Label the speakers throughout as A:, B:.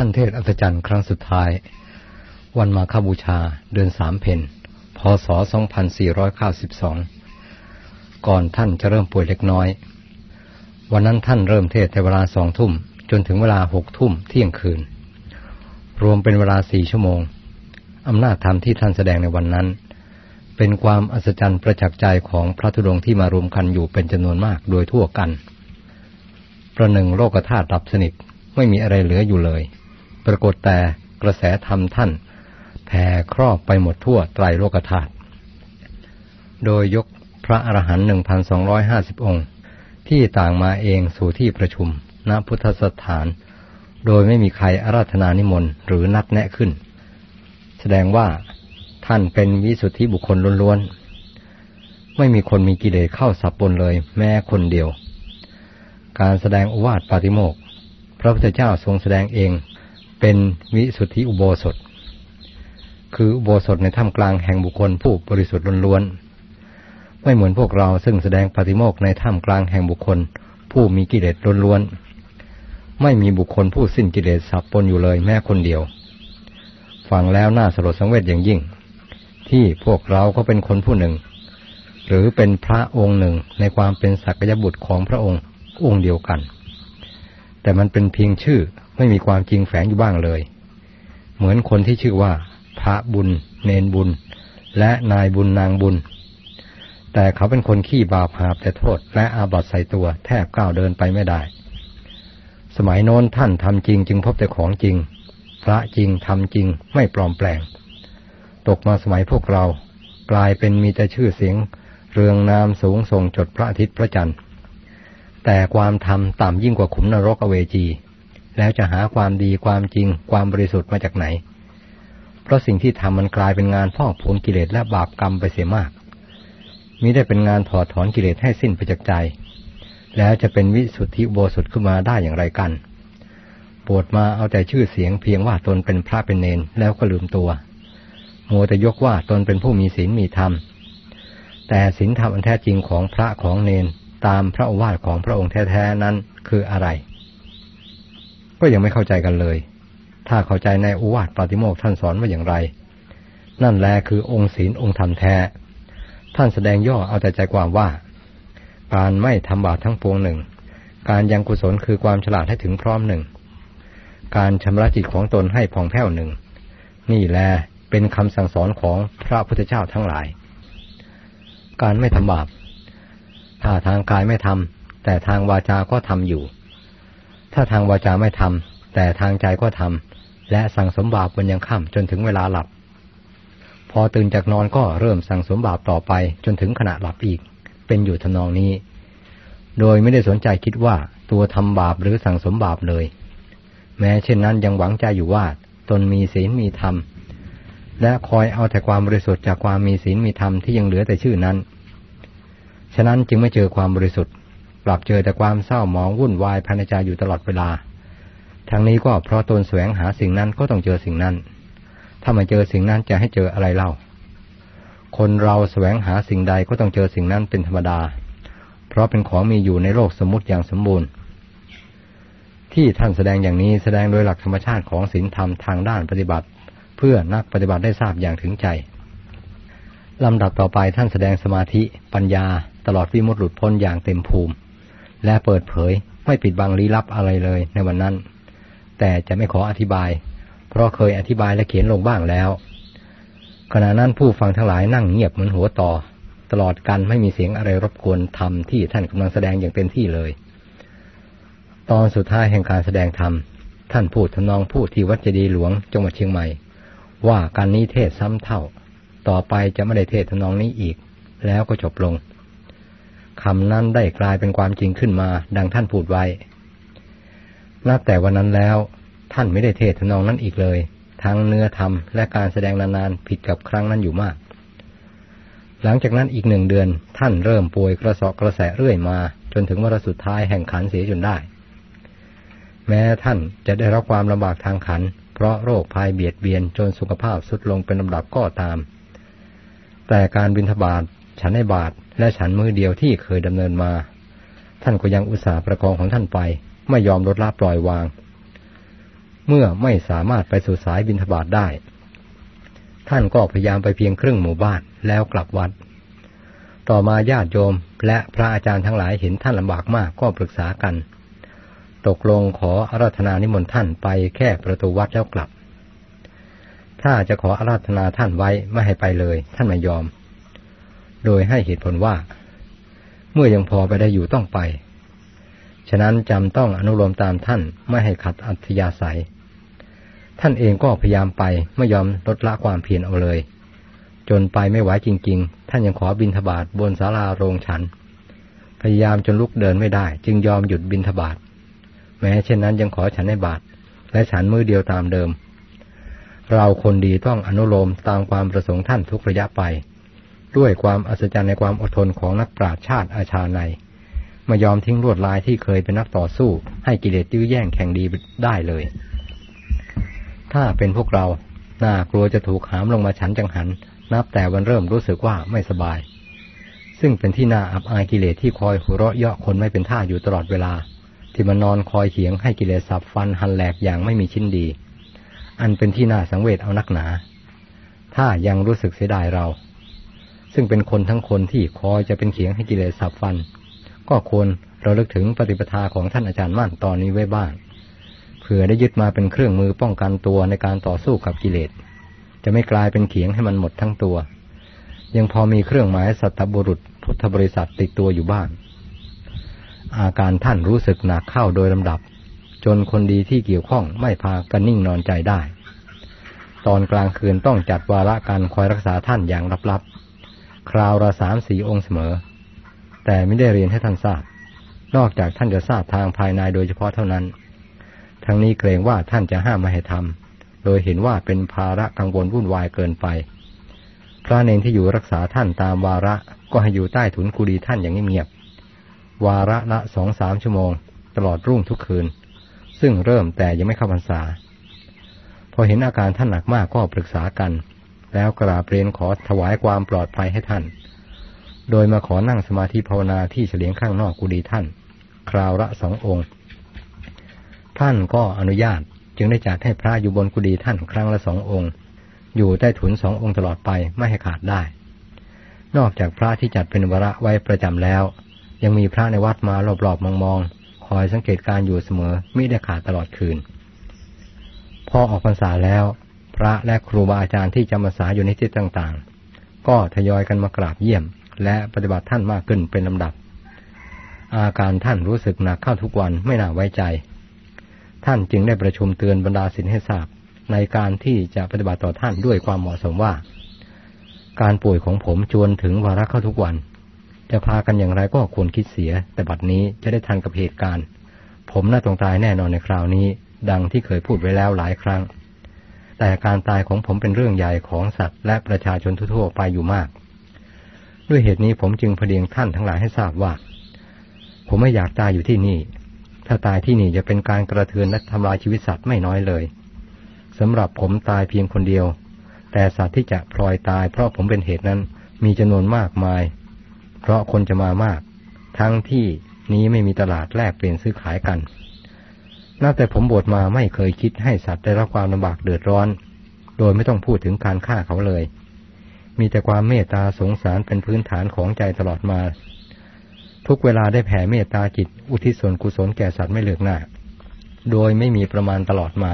A: ท่านเทศอัศจรรย์ครั้งสุดท้าย วันมาคบูชาเดือนสามเพนพศ 2492 ก่อนท่านจะเริ่มป่วยเล็กน้อย วันนั้นท่านเริ่มเทศในเวลาสองทุ่ม จนถึงเวลาหกทุ่มเที่ยงคืน รวมเป็นเวลาสี่ชั่วโมง อำนาจธรรมที่ท่านแสดงในวันนั้น เป็นความอัศจรรย์ประจักษ์ใจของพระธุดงค์ที่มารวมกันอยู่เป็นจำนวนมากโดยทั่วกัน ประหนึ่งโลกธาตุดับสนิทไม่มีอะไรเหลืออยู่เลย ปรากฏแต่กระแสธรรมท่านแผ่ครอบไปหมดทั่วไตรโลกธาตุ โดยยกพระอรหันต์หนึ่งพันสองร้อยห้าสิบองค์ ที่ต่างมาเองสู่ที่ประชุม ณพุทธสถาน โดยไม่มีใครอาราธนานิมนต์หรือนัดแนะขึ้น แสดงว่าท่านเป็นวิสุทธิบุคคลล้วนๆ ไม่มีคนมีกิเลสเข้าสับปนเลย แม้คนเดียว การแสดงอวาทปาติโมกพระพุทธเจ้าทรงแสดงเอง เป็นวิสุทธิอุโบสถ คืออุโบสถในถ้ำกลางแห่งบุคคลผู้บริสุทธิ์ล้วนๆไม่เหมือนพวกเราซึ่งแสดงปฏิโมกในถ้ำกลางแห่งบุคคล ผู้มีกิเลสล้วนๆไม่มีบุคคลผู้สิ้นกิเลสสับปนอยู่เลยแม้คนเดียวฟังแล้วน่าสลดสังเวชอย่างยิ่ง ที่พวกเราก็เป็นคนผู้หนึ่ง หรือเป็นพระองค์หนึ่งในความเป็นสักยบุตรของพระองค์องค์เดียวกัน แต่มันเป็นเพียงชื่อ ไม่มีความจริงแฝงอยู่บ้างเลย เหมือนคนที่ชื่อว่า พระบุญ เนนบุญ และนายบุญนางบุญ แต่เขาเป็นคนขี้บาปหาบแต่โทษ และอาบัตใส่ตัวแทบก้าวเดินไปไม่ได้ สมัยโน้นท่านทำจริงจึงพบแต่ของจริง พระจริงทำจริงไม่ปลอมแปลง ตกมาสมัยพวกเรา กลายเป็นมีแต่ชื่อเสียง เรืองนามสูงส่งจดพระอาทิตย์พระจันทร์แต่ความทำต่ำยิ่งกว่าขุมนรกอเวจี แล้วจะหาความดีความจริง ความบริสุทธิ์มาจากไหน เพราะสิ่งที่ทำมันกลายเป็นงานพอกพูนกิเลสและบาปกรรมไปเสียมากมิได้เป็นงานถอดถอนกิเลสให้สิ้นไปจากใจ แล้วจะเป็นวิสุทธิโบสุทขึ้นมาได้อย่างไรกันปวดมาเอาแต่ชื่อเสียงเพียงว่าตนเป็นพระเป็นเนนแล้วก็ลืมตัวมัวแต่ยกว่าตนเป็นผู้มีศีลมีธรรม แต่ศีลธรรมอันแท้จริงของพระของเนนตามพระโอวาทของพระองค์แท้ๆนั้นคืออะไร ก็ยังไม่เข้าใจกันเลย ถ้าเข้าใจในโอวาทปาติโมกท่านสอนว่าอย่างไร นั่นแลคือองค์ศีลองค์ธรรมแท้ ท่านแสดงย่อเอาแต่ใจความว่า การไม่ทำบาปทั้งปวงหนึ่ง การยังกุศลคือความฉลาดให้ถึงพร้อมหนึ่ง การชำระจิตของตนให้ผ่องแผ้วหนึ่ง นี่แลเป็นคำสั่งสอนของพระพุทธเจ้าทั้งหลาย การไม่ทำบาปถ้าทางกายไม่ทำแต่ทางวาจาก็ทำอยู่ ถ้าทางวาจาไม่ทำแต่ทางใจก็ทำและสั่งสมบาปบนยังค่ำจนถึงเวลาหลับ พอตื่นจากนอนก็เริ่มสั่งสมบาปต่อไปจนถึงขณะหลับอีก เป็นอยู่ทำนองนี้ โดยไม่ได้สนใจคิดว่าตัวทำบาปหรือสั่งสมบาปเลย แม้เช่นนั้นยังหวังใจอยู่ว่า ตนมีศีลมีธรรมและคอยเอาแต่ความบริสุทธิ์จากความมีศีลมีธรรมที่ยังเหลือแต่ชื่อนั้น ฉะนั้นจึงไม่เจอความบริสุทธิ์ กลับเจอแต่ความเศร้าหมองวุ่นวายภายในใจอยู่ตลอดเวลา ทั้งนี้ก็เพราะตนแสวงหาสิ่งนั้นก็ต้องเจอสิ่งนั้น ถ้ามาเจอสิ่งนั้นจะให้เจออะไรเล่า คนเราแสวงหาสิ่งใดก็ต้องเจอสิ่งนั้นเป็นธรรมดา เพราะเป็นของมีอยู่ในโลกสมมติอย่างสมบูรณ์ ที่ท่านแสดงอย่างนี้แสดงโดยหลักธรรมชาติของศีลธรรมทางด้านปฏิบัติ เพื่อนักปฏิบัติได้ทราบอย่างถึงใจลำดับต่อไปท่านแสดงสมาธิปัญญาตลอดวิมุตติหลุดพ้นอย่างเต็มภูมิ และเปิดเผยไม่ปิดบังลี้ลับอะไรเลยในวันนั้น แต่จะไม่ขออธิบาย เพราะเคยอธิบายและเขียนลงบ้างแล้ว ขณะนั้นผู้ฟังทั้งหลายนั่งเงียบเหมือนหัวต่อ ตลอดกันไม่มีเสียงอะไรรบกวนธรรมที่ท่านกำลังแสดงอย่างเต็มที่เลย ตอนสุดท้ายแห่งการแสดงธรรมท่านพูดทำนองพูดที่วัดเจดีหลวงจังหวัดเชียงใหม่ ว่าการนี้เทศซ้ำเท่า ต่อไปจะไม่ได้เทศทำนองนี้อีก แล้วก็จบลง คำนั้นได้กลายเป็นความจริงขึ้นมา ดังท่านพูดไว้ นับแต่วันนั้นแล้ว ท่านไม่ได้เทศนองนั้นอีกเลย ทั้งเนื้อธรรมและการแสดงนานๆผิดกับครั้งนั้นอยู่มาก หลังจากนั้นอีกหนึ่งเดือน ท่านเริ่มป่วยกระสอบกระแสเรื่อยมา จนถึงวันสุดท้ายแห่งขันเสียจนได้ แม้ท่านจะได้รับความลำบากทางขัน เพราะโรคภัยเบียดเบียนจนสุขภาพสุดลงเป็นลำดับก็ตาม แต่การบินทบาทฉันในบาท และฉันมือเดียวที่เคยดำเนินมา ท่านก็ยังอุตส่าห์ประคองของท่านไป ไม่ยอมลดละปล่อยวาง เมื่อไม่สามารถไปสู่สายบินทบาทได้ ท่านก็พยายามไปเพียงครึ่งหมู่บ้านแล้วกลับวัด ต่อมาญาติโยมและพระอาจารย์ทั้งหลายเห็นท่านลำบากมากก็ปรึกษากัน ตกลงขออาราธนานิมนต์ท่านไปแค่ประตูวัดแล้วกลับ ถ้าจะขออาราธนาท่านไว้ไม่ให้ไปเลย ท่านไม่ยอม โดยให้เหตุผลว่า เมื่อยังพอไปได้อยู่ต้องไป ฉะนั้นจำต้องอนุโลมตามท่านไม่ให้ขัดอัธยาศัย ท่านเองก็พยายามไปไม่ยอมลดละความเพียรเอาเลย จนไปไม่ไหวจริง ๆ ท่านยังขอบินทบาทบนศาลาโรงฉัน พยายามจนลุกเดินไม่ได้ จึงยอมหยุดบินทบาทแม้เช่นนั้นยังขอฉันในบาท และฉันมือเดียวตามเดิมเราคนดีต้องอนุโลมตามความประสงค์ท่านทุกระยะไป ด้วยความอัศจรรย์ในความอดทนของนักปราชญ์ชาติอาชาในไม่ยอมทิ้งลวดลายที่เคยเป็นนักต่อสู้ ให้กิเลสยื้อแย่งแข่งดีได้เลย ถ้าเป็นพวกเรา น่ากลัวจะถูกหามลงมาฉันจังหัน นับแต่วันเริ่มรู้สึกว่าไม่สบาย ซึ่งเป็นที่น่าอับอายกิเลสที่คอยหัวเราะเยาะคนไม่เป็นท่าอยู่ตลอดเวลา ที่มันนอนคอยเขียงให้กิเลสสับฟันหันแหลกอย่างไม่มีชิ้นดี อันเป็นที่น่าสังเวชเอานักหนา ถ้ายังรู้สึกเสียดายเรา ซึ่งเป็นคนทั้งคนที่คอยจะเป็นเขียงให้กิเลสสับฟัน ก็ควรเราลึกถึงปฏิปทาของท่านอาจารย์มั่นตอนนี้ไว้บ้างเผื่อได้ยึดมาเป็นเครื่องมือป้องกันตัวในการต่อสู้กับกิเลส จะไม่กลายเป็นเขียงให้มันหมดทั้งตัว ยังพอมีเครื่องหมายสัตบุรุษพุทธบริษัทติดตัวอยู่บ้าง อาการท่านรู้สึกหนักเข้าโดยลำดับ จนคนดีที่เกี่ยวข้องไม่พากันนิ่งนอนใจได้ ตอนกลางคืนต้องจัดวาระการคอยรักษาท่านอย่างลับๆ คราวละสามสี่องค์เสมอ แต่ไม่ได้เรียนให้ท่านทราบ นอกจากท่านจะทราบทางภายในโดยเฉพาะเท่านั้น ทั้งนี้เกรงว่าท่านจะห้ามไม่ให้ทำโดยเห็นว่าเป็นภาระกังวลวุ่นวายเกินไป พระเนนที่อยู่รักษาท่านตามวาระก็ให้อยู่ใต้ถุนกุฎีท่านอย่างเงียบๆวาระละสองสามชั่วโมง ตลอดรุ่งทุกคืน ซึ่งเริ่มแต่ยังไม่เข้าพรรษา พอเห็นอาการท่านหนักมากก็ปรึกษากัน แล้วกราบเรียนขอถวายความปลอดภัยให้ท่าน โดยมาขอนั่งสมาธิภาวนาที่เฉลียงข้างนอกกุฏิท่าน คราวละสององค์ ท่านก็อนุญาตจึงได้จัดให้พระอยู่บนกุฏิท่านครั้งละสององค์ อยู่ใต้ถุนสององค์ตลอดไปไม่ให้ขาดได้ นอกจากพระที่จัดเป็นวระไว้ประจำแล้ว ยังมีพระในวัดมารอบๆมองๆคอยสังเกตการอยู่เสมอไม่ได้ขาดตลอดคืน พอออกพรรษาแล้ว พระและครูบาอาจารย์ที่จำพรรษาอยู่ในที่ต่างๆ ก็ทยอยกันมากราบเยี่ยม และปฏิบัติท่านมากขึ้นเป็นลำดับ อาการท่านรู้สึกหนักเข้าทุกวันไม่น่าไว้ใจ ท่านจึงได้ประชุมเตือนบรรดาศิลให้ทราบในการที่จะปฏิบัติต่อท่านด้วยความเหมาะสมว่า การป่วยของผมจวนถึงวาระเข้าทุกวัน จะพากันอย่างไรก็ควรคิดเสีย แต่บัดนี้จะได้ทันกับเหตุการณ์ ผมน่าต้องตายแน่นอนในคราวนี้ ดังที่เคยพูดไว้แล้วหลายครั้ง แต่การตายของผมเป็นเรื่องใหญ่ของสัตว์และประชาชนทั่วไปอยู่มาก ด้วยเหตุนี้ผมจึงพเดียงท่านทั้งหลายให้ทราบว่า ผมไม่อยากตายอยู่ที่นี่ ถ้าตายที่นี่จะเป็นการกระเทือนและทำลายชีวิตสัตว์ไม่น้อยเลยสำหรับผมตายเพียงคนเดียว แต่สัตว์ที่จะพลอยตาย เพราะผมเป็นเหตุนั้นมีจำนวนมากมาย เพราะคนจะมามาก ทั้งที่นี้ไม่มีตลาดแลกเปลี่ยนซื้อขายกัน นับแต่ผมบวชมาไม่เคยคิดให้สัตว์ได้รับความลำบากเดือดร้อน โดยไม่ต้องพูดถึงการฆ่าเขาเลย มีแต่ความเมตตาสงสารเป็นพื้นฐานของใจตลอดมา ทุกเวลาได้แผ่เมตตาจิตอุทิศส่วนกุศลแก่สัตว์ไม่เลือกหน้า โดยไม่มีประมาณตลอดมา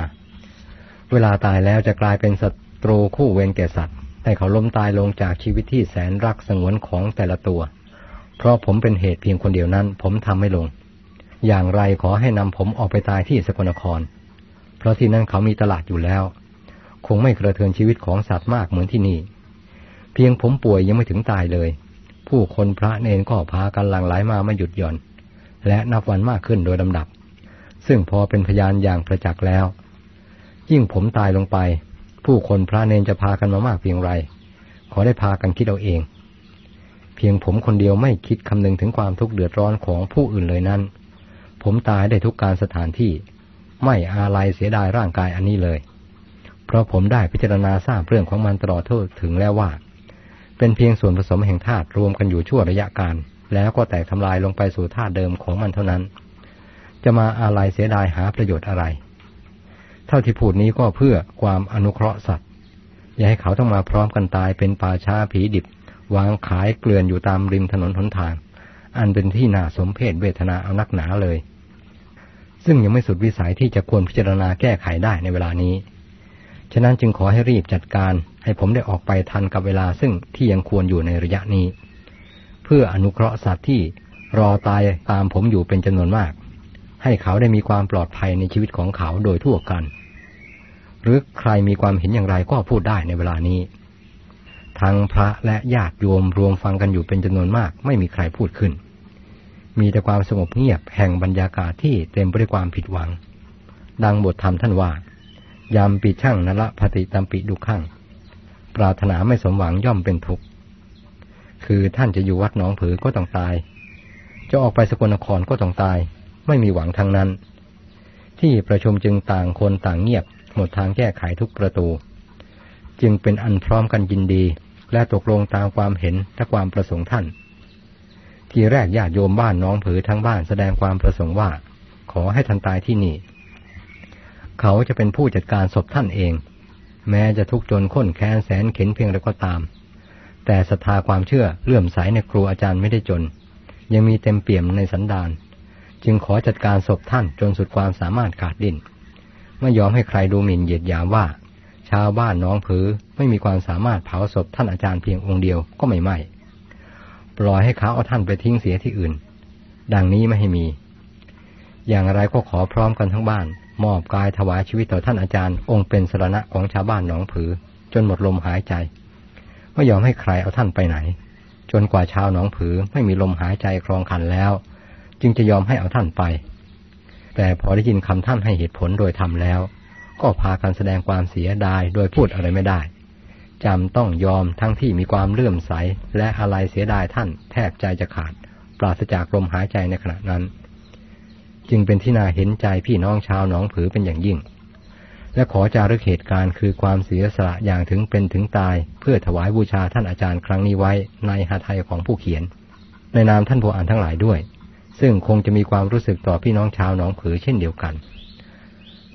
A: เวลาตายแล้วจะกลายเป็นศัตรูคู่เวรแก่สัตว์ให้เขาล้มตายลงจากชีวิตที่แสนรักสงวนของแต่ละตัว เพราะผมเป็นเหตุเพียงคนเดียวนั้น ผมทำไม่ลง อย่างไรขอให้นำผมออกไปตายที่สกลนคร เพราะที่นั่นเขามีตลาดอยู่แล้ว คงไม่กระเทือนชีวิตของสัตว์มากเหมือนที่นี่ เพียงผมป่วยยังไม่ถึงตายเลย ผู้คนพระเนนก็พากันหลั่งไหลมาไม่หยุดหย่อน และนับวันมากขึ้นโดยลำดับ ซึ่งพอเป็นพยานอย่างประจักษ์แล้ว ยิ่งผมตายลงไป ผู้คนพระเนนจะพากันมามากเพียงไร ขอได้พากันคิดเอาเอง เพียงผมคนเดียวไม่คิดคำนึงถึงความทุกข์เดือดร้อนของผู้อื่นเลยนั้น ผมตายได้ทุกการสถานที่ ไม่อาลัยเสียดายร่างกายอันนี้เลย เพราะผมได้พิจารณาทราบเรื่องของมันตลอดทั่วถึงแล้วว่า เป็นเพียงส่วนผสมแห่งธาตุรวมกันอยู่ชั่วระยะการ แล้วก็แตกทำลายลงไปสู่ธาตุเดิมของมันเท่านั้น จะมาอะไรเสียดายหาประโยชน์อะไรธท่าที่พูดนี้ก็เพื่อความอนุเคราะห์สัตว์ อย่าให้เขาต้องมาพร้อมกันตายเป็นป่าช้าผีดิบ วางขายเกลื่อนอยู่ตามริมถนนหนทางอันเป็นที่น่าสมเพชเวทนาเอานักหนาเลย ซึ่งยังไม่สุดวิสัยที่จะควรพิจารณาแก้ไขได้ในเวลานี้ ฉะนั้นจึงขอให้รีบจัดการให้ผมได้ออกไปทันกับเวลาซึ่งที่ยังควรอยู่ในระยะนี้ เพื่ออนุเคราะห์สัตว์ที่รอตายตามผมอยู่เป็นจำนวนมาก ให้เขาได้มีความปลอดภัยในชีวิตของเขาโดยทั่วกัน หรือใครมีความเห็นอย่างไรก็พูดได้ในเวลานี้ทั้งพระและญาติโยมรวมฟังกันอยู่เป็นจำนวนมาก ไม่มีใครพูดขึ้น มีแต่ความสงบเงียบแห่งบรรยากาศที่เต็มไปด้วยความผิดหวัง ดังบทธรรมท่านว่ายามปีช่างนละพติตัมปิดุขังปรารถนาไม่สมหวังย่อมเป็นทุกข์ คือท่านจะอยู่วัดหนองผือก็ต้องตาย จะออกไปสกลนครก็ต้องตาย ไม่มีหวังทางนั้น ที่ประชุมจึงต่างคนต่างเงียบ หมดทางแก้ไขทุกประตู จึงเป็นอันพร้อมกันยินดี และตกลงตามความเห็นและความประสงค์ท่าน ทีแรกญาติโยมบ้านน้องผือทั้งบ้านแสดงความประสงค์ว่า ขอให้ท่านตายที่นี่ เขาจะเป็นผู้จัดการศพท่านเอง แม้จะทุกจนข้นแค้นแสนเข็นเพียงไรก็ตาม แต่ศรัทธาความเชื่อเลื่อมใสในครูอาจารย์ไม่ได้จน ยังมีเต็มเปี่ยมในสันดานจึงขอจัดการศพท่านจนสุดความสามารถขาดดินไม่ยอมให้ใครดูหมิ่นเหยียดหยามว่า ชาวบ้านน้องผือไม่มีความสามารถเผาศพท่านอาจารย์เพียงองค์เดียวก็ไม่ไหม ปล่อยให้เขาเอาท่านไปทิ้งเสียที่อื่น ดังนี้ไม่ให้มี อย่างไรก็ขอพร้อมกันทั้งบ้าน มอบกายถวายชีวิตต่อท่านอาจารย์ องค์เป็นสรณะของชาวบ้านหนองผือ จนหมดลมหายใจ ไม่ยอมให้ใครเอาท่านไปไหน จนกว่าชาวหนองผือไม่มีลมหายใจครองคันแล้ว จึงจะยอมให้เอาท่านไป แต่พอได้ยินคำท่านให้เหตุผลโดยทำแล้ว ก็พากันแสดงความเสียดายโดยพูดอะไรไม่ได้ จำต้องยอมทั้งที่มีความเลื่อมใส และอะไรเสียดายท่านแทบใจจะขาด ปราศจากลมหายใจในขณะนั้น จึงเป็นที่น่าเห็นใจพี่น้องชาวหนองผือเป็นอย่างยิ่ง และขอจารึกเหตุการณ์คือความเสียสละอย่างถึงเป็นถึงตาย เพื่อถวายบูชาท่านอาจารย์ครั้งนี้ไว้ในหาไทยของผู้เขียน ในนามท่านผู้อ่านทั้งหลายด้วย ซึ่งคงจะมีความรู้สึกต่อพี่น้องชาวหนองผือเช่นเดียวกัน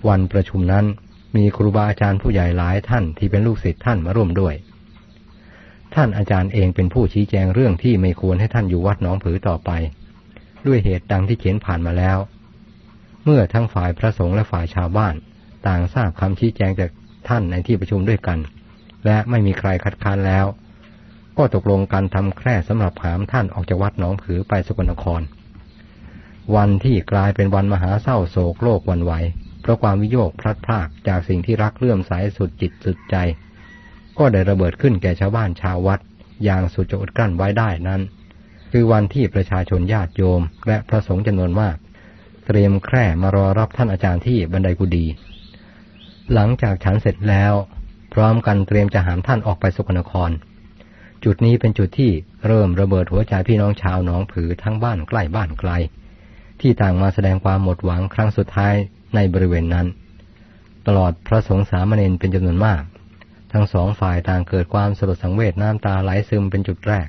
A: วันประชุมนั้น มีครูบาอาจารย์ผู้ใหญ่หลายท่านที่เป็นลูกศิษย์ท่านมาร่วมด้วย ท่านอาจารย์เองเป็นผู้ชี้แจงเรื่องที่ไม่ควรให้ท่านอยู่วัดหนองผือต่อไป ด้วยเหตุดังที่เขียนผ่านมาแล้ว เมื่อทั้งฝ่ายพระสงฆ์และฝ่ายชาวบ้าน ต่างทราบคำชี้แจงจากท่านในที่ประชุมด้วยกัน และไม่มีใครคัดค้านแล้ว ก็ตกลงการทำแคร่สำหรับหามท่านออกจากวัดหนองผือไปสกลนคร วันที่กลายเป็นวันมหาเศร้าโศกโลกวันไหว ราะความวิโยคพลัดพรากจากสิ่งที่รักเลื่อมใสสุดจิตสุดใจ ก็ได้ระเบิดขึ้นแก่ชาวบ้านชาววัด อย่างสุดจะอดกลั้นไว้ได้นั้น คือวันที่ประชาชนญาติโยม และพระสงฆ์จำนวนมาก เตรียมแคร่มารอรับท่านอาจารย์ที่บันไดกุดีหลังจากฉันเสร็จแล้ว พร้อมกันเตรียมจะหามท่านออกไปสุกนคร จุดนี้เป็นจุดที่เริ่มระเบิดหัวใจพี่น้องชาวหนองผือทั้งบ้านใกล้บ้านไกล ที่ต่างมาแสดงความหมดหวังครั้งสุดท้าย ในบริเวณนั้น ตลอดพระสงฆ์สามเณรเป็นจำนวนมาก ทั้งสองฝ่ายต่างเกิดความสลดสังเวชน้ำตาไหลซึมเป็นจุดแรก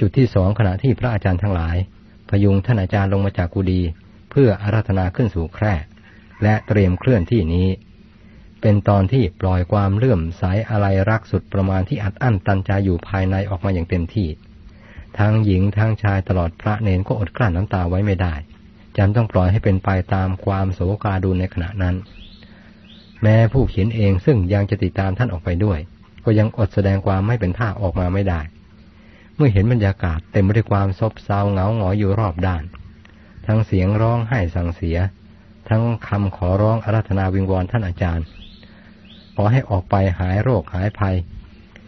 A: จุดที่สองขณะที่พระอาจารย์ทั้งหลาย พยุงท่านอาจารย์ลงมาจากกุดีเพื่ออาราธนาขึ้นสู่แคร่และเตรียมเคลื่อนที่นี้ เป็นตอนที่ปล่อยความเลื่อมใสอะไรรักสุดประมาณที่อัดอั้นตันใจอยู่ภายในออกมาอย่างเต็มที่ ทั้งหญิงทั้งชายตลอดพระเนนก็อดกลั้นน้ำตาไว้ไม่ได้ จำต้องปล่อยให้เป็นไปตามความโศกาดูในขณะนั้น แม้ผู้เขียนเองซึ่งยังจะติดตามท่านออกไปด้วย ก็ยังอดแสดงความไม่เป็นท่าออกมาไม่ได้ เมื่อเห็นบรรยากาศเต็มไปด้วยความซบเซาเหงาหงอยอยู่รอบด้าน ทั้งเสียงร้องไห้สั่งเสีย ทั้งคำขอร้องอาราธนาวิงวอนท่านอาจารย์ ขอให้ออกไปหายโรคหายภัย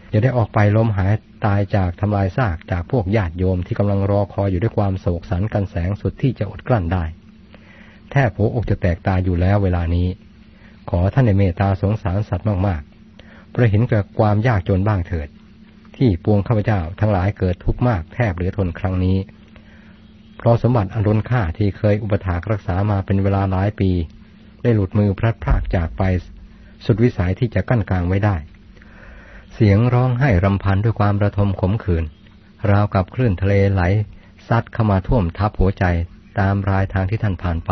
A: อย่าได้ออกไปล้มหาย ตายจากทำลายซากจากพวกญาติโยมที่กำลังรอคอยอยู่ด้วยความโศกสันกันแสงสุดที่จะอดกลั้นได้ แทบหัวอกจะแตกตายอยู่แล้วเวลานี้ ขอท่านในเมตตาสงสารสัตว์มากๆเพราะเห็นกับความยากจนบ้างเถิด ที่ปวงข้าพเจ้าทั้งหลายเกิดทุกข์มากแทบเหลือทนครั้งนี้เพราะสมบัติอันล้นค่าที่เคยอุปถากรักษามาเป็นเวลาหลายปี ได้หลุดมือพลัดพรากจากไป สุดวิสัยที่จะกั้นกลางไว้ได้ เสียงร้องไห้รำพันด้วยความระทมขมขื่นราวกับคลื่นทะเลไหล ซัดเข้ามาท่วมทับหัวใจตามรายทางที่ท่านผ่านไป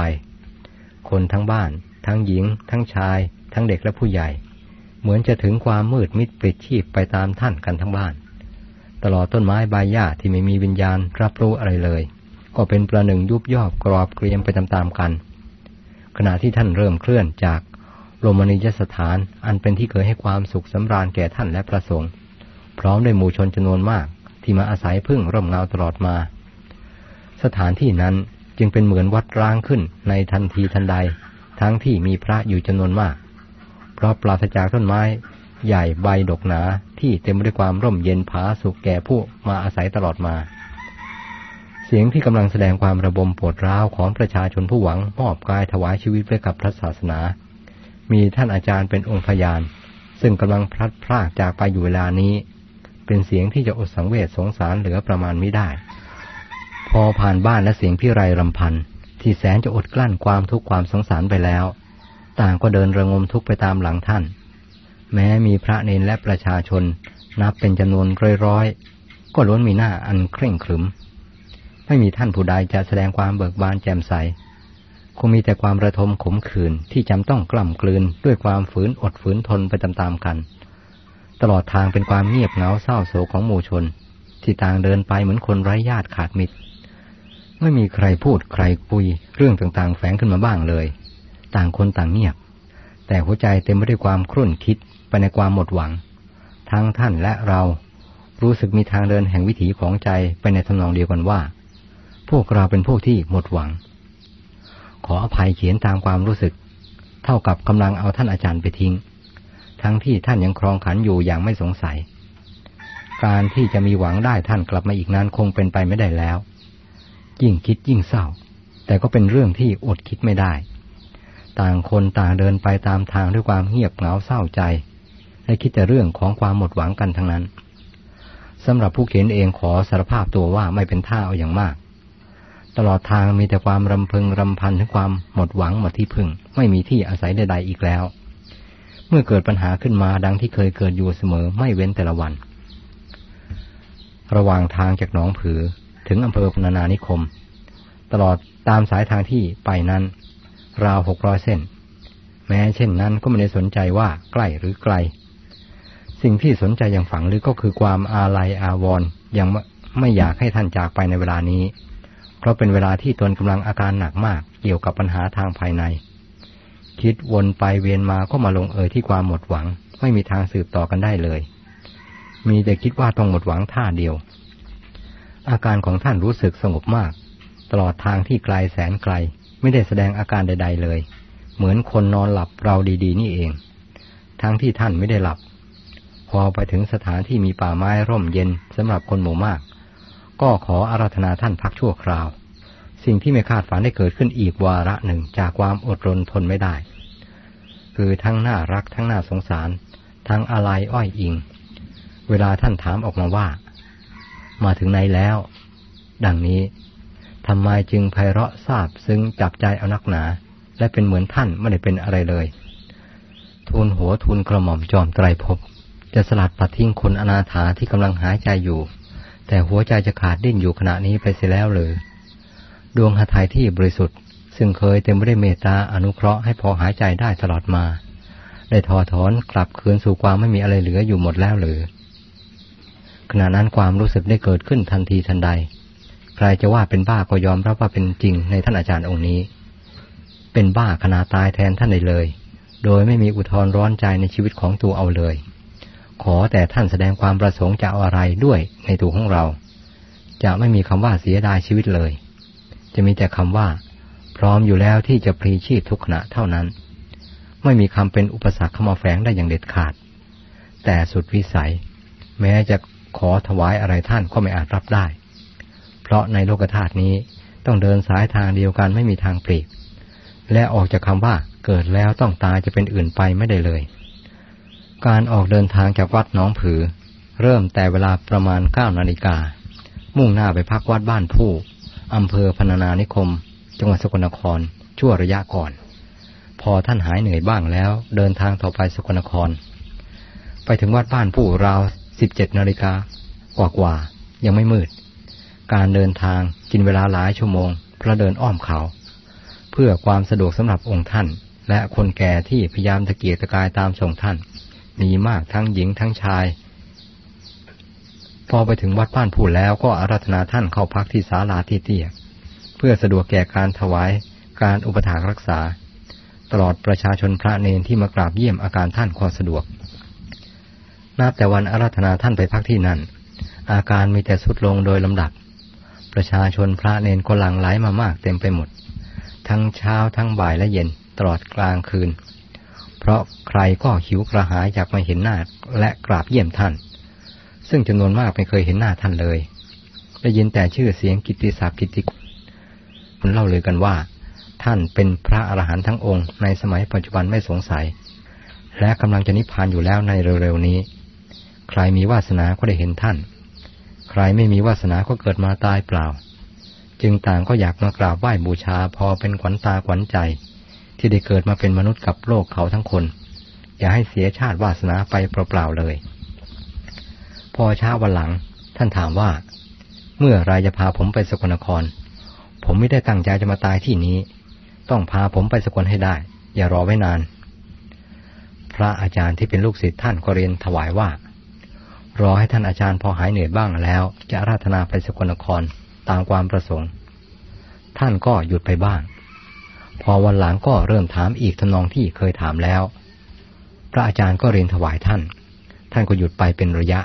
A: คนทั้งบ้าน ทั้งหญิง ทั้งชาย ทั้งเด็กและผู้ใหญ่ เหมือนจะถึงความมืดมิดปลิดชีพไปตามท่านกันทั้งบ้าน ตลอดต้นไม้ใบหญ้าที่ไม่มีวิญญาณรับรู้อะไรเลย ก็เป็นประหนึ่งยุบยอบกรอบเกรียมไปตามๆกัน ขณะที่ท่านเริ่มเคลื่อนจาก รมณียสถานอันเป็นที่เคยให้ความสุขสำราญแก่ท่านและพระสงฆ์พร้อมด้วยหมู่ชนจำนวนมากที่มาอาศัยพึ่งร่มเงาตลอดมา สถานที่นั้นจึงเป็นเหมือนวัดร้างขึ้นในทันทีทันใด ทั้งที่มีพระอยู่จำนวนมาก เพราะปราศจากต้นไม้ ใหญ่ใบดกหนาที่เต็มไปด้วยความร่มเย็นผาสุขแก่ผู้มาอาศัยตลอดมา เสียงที่กำลังแสดงความระบมปวดร้าวของประชาชนผู้หวังมอบกายถวายชีวิตไว้กับพระศาสนา มีท่านอาจารย์เป็นองค์พยาน ซึ่งกำลังพลัดพรากจากไปอยู่เวลานี้ เป็นเสียงที่จะอดสังเวชสงสารเหลือประมาณไม่ได้ พอผ่านบ้านและเสียงพี่ไรรำพันที่แสนจะอดกลั้นความทุกข์ความสงสารไปแล้ว ต่างก็เดินระงมทุกข์ไปตามหลังท่าน แม้มีพระเนนและประชาชน นับเป็นจำนวนร้อยๆ ก็ล้วนมีหน้าอันเคร่งขรึม ไม่มีท่านผู้ใดจะแสดงความเบิกบานแจ่มใส คงมีแต่ความระทมขมขื่นที่จำต้องกล่ำกลืนด้วยความฝืนอดฝืนทนไปตามๆกัน ตลอดทางเป็นความเงียบเหงาเศร้าโศกของหมู่ชน ที่ต่างเดินไปเหมือนคนไร้ญาติขาดมิตร ไม่มีใครพูดใครคุยเรื่องต่างๆ แฝงขึ้นมาบ้างเลย ต่างคนต่างเงียบ แต่หัวใจเต็มไปด้วยความครุ่นคิดไปในความหมดหวัง ทั้งท่านและเรารู้สึกมีทางเดินแห่งวิถีของใจไปในทำนองเดียวกันว่า พวกเราเป็นพวกที่หมดหวัง ขออภัยเขียนตามความรู้สึก เท่ากับกำลังเอาท่านอาจารย์ไปทิ้ง ทั้งที่ท่านยังครองขันอยู่อย่างไม่สงสัย การที่จะมีหวังได้ท่านกลับมาอีกนั้นคงเป็นไปไม่ได้แล้ว ยิ่งคิดยิ่งเศร้า แต่ก็เป็นเรื่องที่อดคิดไม่ได้ ต่างคนต่างเดินไปตามทางด้วยความเงียบเหงาเศร้าใจ และคิดแต่เรื่องของความหมดหวังกันทั้งนั้นสำหรับผู้เขียนเองขอสารภาพตัวว่าไม่เป็นท่าเอาอย่างมาก ตลอดทางมีแต่ความรำพึงรำพันถึงความหมดหวังหมดที่พึ่ง ไม่มีที่อาศัยใดๆอีกแล้ว เมื่อเกิดปัญหาขึ้นมาดังที่เคยเกิดอยู่เสมอไม่เว้นแต่ละวัน ระหว่างทางจากหนองผือถึงอำเภอพนานานิคม ตลอดตามสายทางที่ไปนั้น ราวหกร้อยเส้น แม้เช่นนั้นก็ไม่ได้สนใจว่าใกล้หรือไกล สิ่งที่สนใจอย่างฝังลึกก็คือความอาลัยอาวรณ์ยังไม่อยากให้ท่านจากไปในเวลานี้ เพราะเป็นเวลาที่ตนกำลังอาการหนักมากเกี่ยวกับปัญหาทางภายใน คิดวนไปเวียนมาก็มาลงเอยที่ความหมดหวัง ไม่มีทางสืบต่อกันได้เลย มีแต่คิดว่าต้องหมดหวังท่าเดียว อาการของท่านรู้สึกสงบมาก ตลอดทางที่ไกลแสนไกล ไม่ได้แสดงอาการใด ๆเลย เหมือนคนนอนหลับเราดีๆ นี่เอง ทั้งที่ท่านไม่ได้หลับ พอไปถึงสถานที่มีป่าไม้ร่มเย็นสำหรับคนหมู่มาก ก็ขออาราธนาท่านพักชั่วคราว สิ่งที่ไม่คาดฝันได้เกิดขึ้นอีกวาระหนึ่งจากความอดรนทนไม่ได้ คือทั้งน่ารักทั้งน่าสงสาร ทั้งอะไรอ้อยอิง เวลาท่านถามออกมาว่า มาถึงไหนแล้ว ดังนี้ทำไมจึงไพเราะทราบซึ้งจับใจเอานักหนา และเป็นเหมือนท่านไม่ได้เป็นอะไรเลยทูลหัวทูลกระหม่อมจอมไตรภพจะสลัดปัดทิ้งคนอนาถาที่กำลังหายใจอยู่ แต่หัวใจจะขาดดิ้นอยู่ขณะนี้ไปเสียแล้วเลยดวงหทัยที่บริสุทธิ์ ซึ่งเคยเต็มไปด้วยเมตตาอนุเคราะห์ให้พอหายใจได้ตลอดมา ได้ถอถอนกลับคืนสู่ความไม่มีอะไรเหลืออยู่หมดแล้วหรือขณะนั้นความรู้สึกได้เกิดขึ้นทันทีทันใด ใครจะว่าเป็นบ้าก็ยอมรับว่าเป็นจริงในท่านอาจารย์องค์นี้ เป็นบ้าขณะตายแทนท่านได้เลย โดยไม่มีอุทธรร้อนใจในชีวิตของตัวเอาเลย ขอแต่ท่านแสดงความประสงค์จะเอาอะไรด้วยในตัวของเรา จะไม่มีคำว่าเสียดายชีวิตเลย จะมีแต่คำว่า พร้อมอยู่แล้วที่จะพลีชีพทุกขณะเท่านั้น ไม่มีคำเป็นอุปสรรคเข้ามาแฝงได้อย่างเด็ดขาด แต่สุดวิสัย แม้จะขอถวายอะไรท่านก็ไม่อาจรับได้ เพราะในโลกธาตุนี้ต้องเดินสายทางเดียวกันไม่มีทางปลีก และออกจากคำว่าเกิดแล้วต้องตายจะเป็นอื่นไปไม่ได้เลย การออกเดินทางจากวัดหน้องผือ เริ่มแต่เวลาประมาณเก้านาฬิกา มุ่งหน้าไปพักวัดบ้านผู้อำเภอพนานานิคม จังหวัดสกลนคร ชั่วระยะก่อน พอท่านหายเหนื่อยบ้างแล้ว เดินทางต่อไปสกลนคร ไปถึงวัดบ้านผู้ราวสิบเจ็ดนาฬิกากว่ากว่ายังไม่มืด การเดินทางกินเวลาหลายชั่วโมงเพราะเดินอ้อมเขา เพื่อความสะดวกสำหรับองค์ท่าน และคนแก่ที่พยายามตะเกียกตะกายตามส่งท่าน มีมากทั้งหญิงทั้งชาย พอไปถึงวัดบ้านพูดแล้วก็อาราธนาท่านเข้าพักที่ศาลาที่เตี้ยเพื่อสะดวกแก่การถวายการอุปถากรักษา ตลอดประชาชนพระเนนที่มากราบเยี่ยมอาการท่านก็สะดวก นับแต่วันอาราธนาท่านไปพักที่นั่น อาการมีแต่สุดลงโดยลำดับ ประชาชนพระเนนก็หลั่งไหลมามากเต็มไปหมด ทั้งเช้าทั้งบ่ายและเย็นตลอดกลางคืน เพราะใครก็หิวกระหายอยากมาเห็นหน้าและกราบเยี่ยมท่าน ซึ่งจำนวนมากไม่เคยเห็นหน้าท่านเลย ได้ยินแต่ชื่อเสียงกิตติศัพท์กิตติคุณเล่าเลยกันว่า ท่านเป็นพระอรหันต์ทั้งองค์ ในสมัยปัจจุบันไม่สงสัย และกำลังจะนิพพานอยู่แล้วในเร็วๆนี้ ใครมีวาสนาก็ได้เห็นท่าน ใครไม่มีวาสนาก็เกิดมาตายเปล่า จึงต่างก็อยากมากราบไหว้บูชาพอเป็นขวัญตาขวัญใจ ที่ได้เกิดมาเป็นมนุษย์กับโลกเขาทั้งคน อย่าให้เสียชาติวาสนาไปเปล่าๆเลย พอช้าวันหลัง ท่านถามว่า เมื่อรายจะพาผมไปสกลนคร ผมไม่ได้ตั้งใจจะมาตายที่นี้ ต้องพาผมไปสกลให้ได้ อย่ารอไว้นาน พระอาจารย์ที่เป็นลูกศิษย์ท่านก็เรียนถวายว่า รอให้ท่านอาจารย์พอหายเหนื่อยบ้างแล้ว จะราธนาไปสกลนครตามความประสงค์ ท่านก็หยุดไปบ้าง พอวันหลังก็เริ่มถามอีกทำนองที่เคยถามแล้ว พระอาจารย์ก็เรียนถวายท่าน ท่านก็หยุดไปเป็นระยะ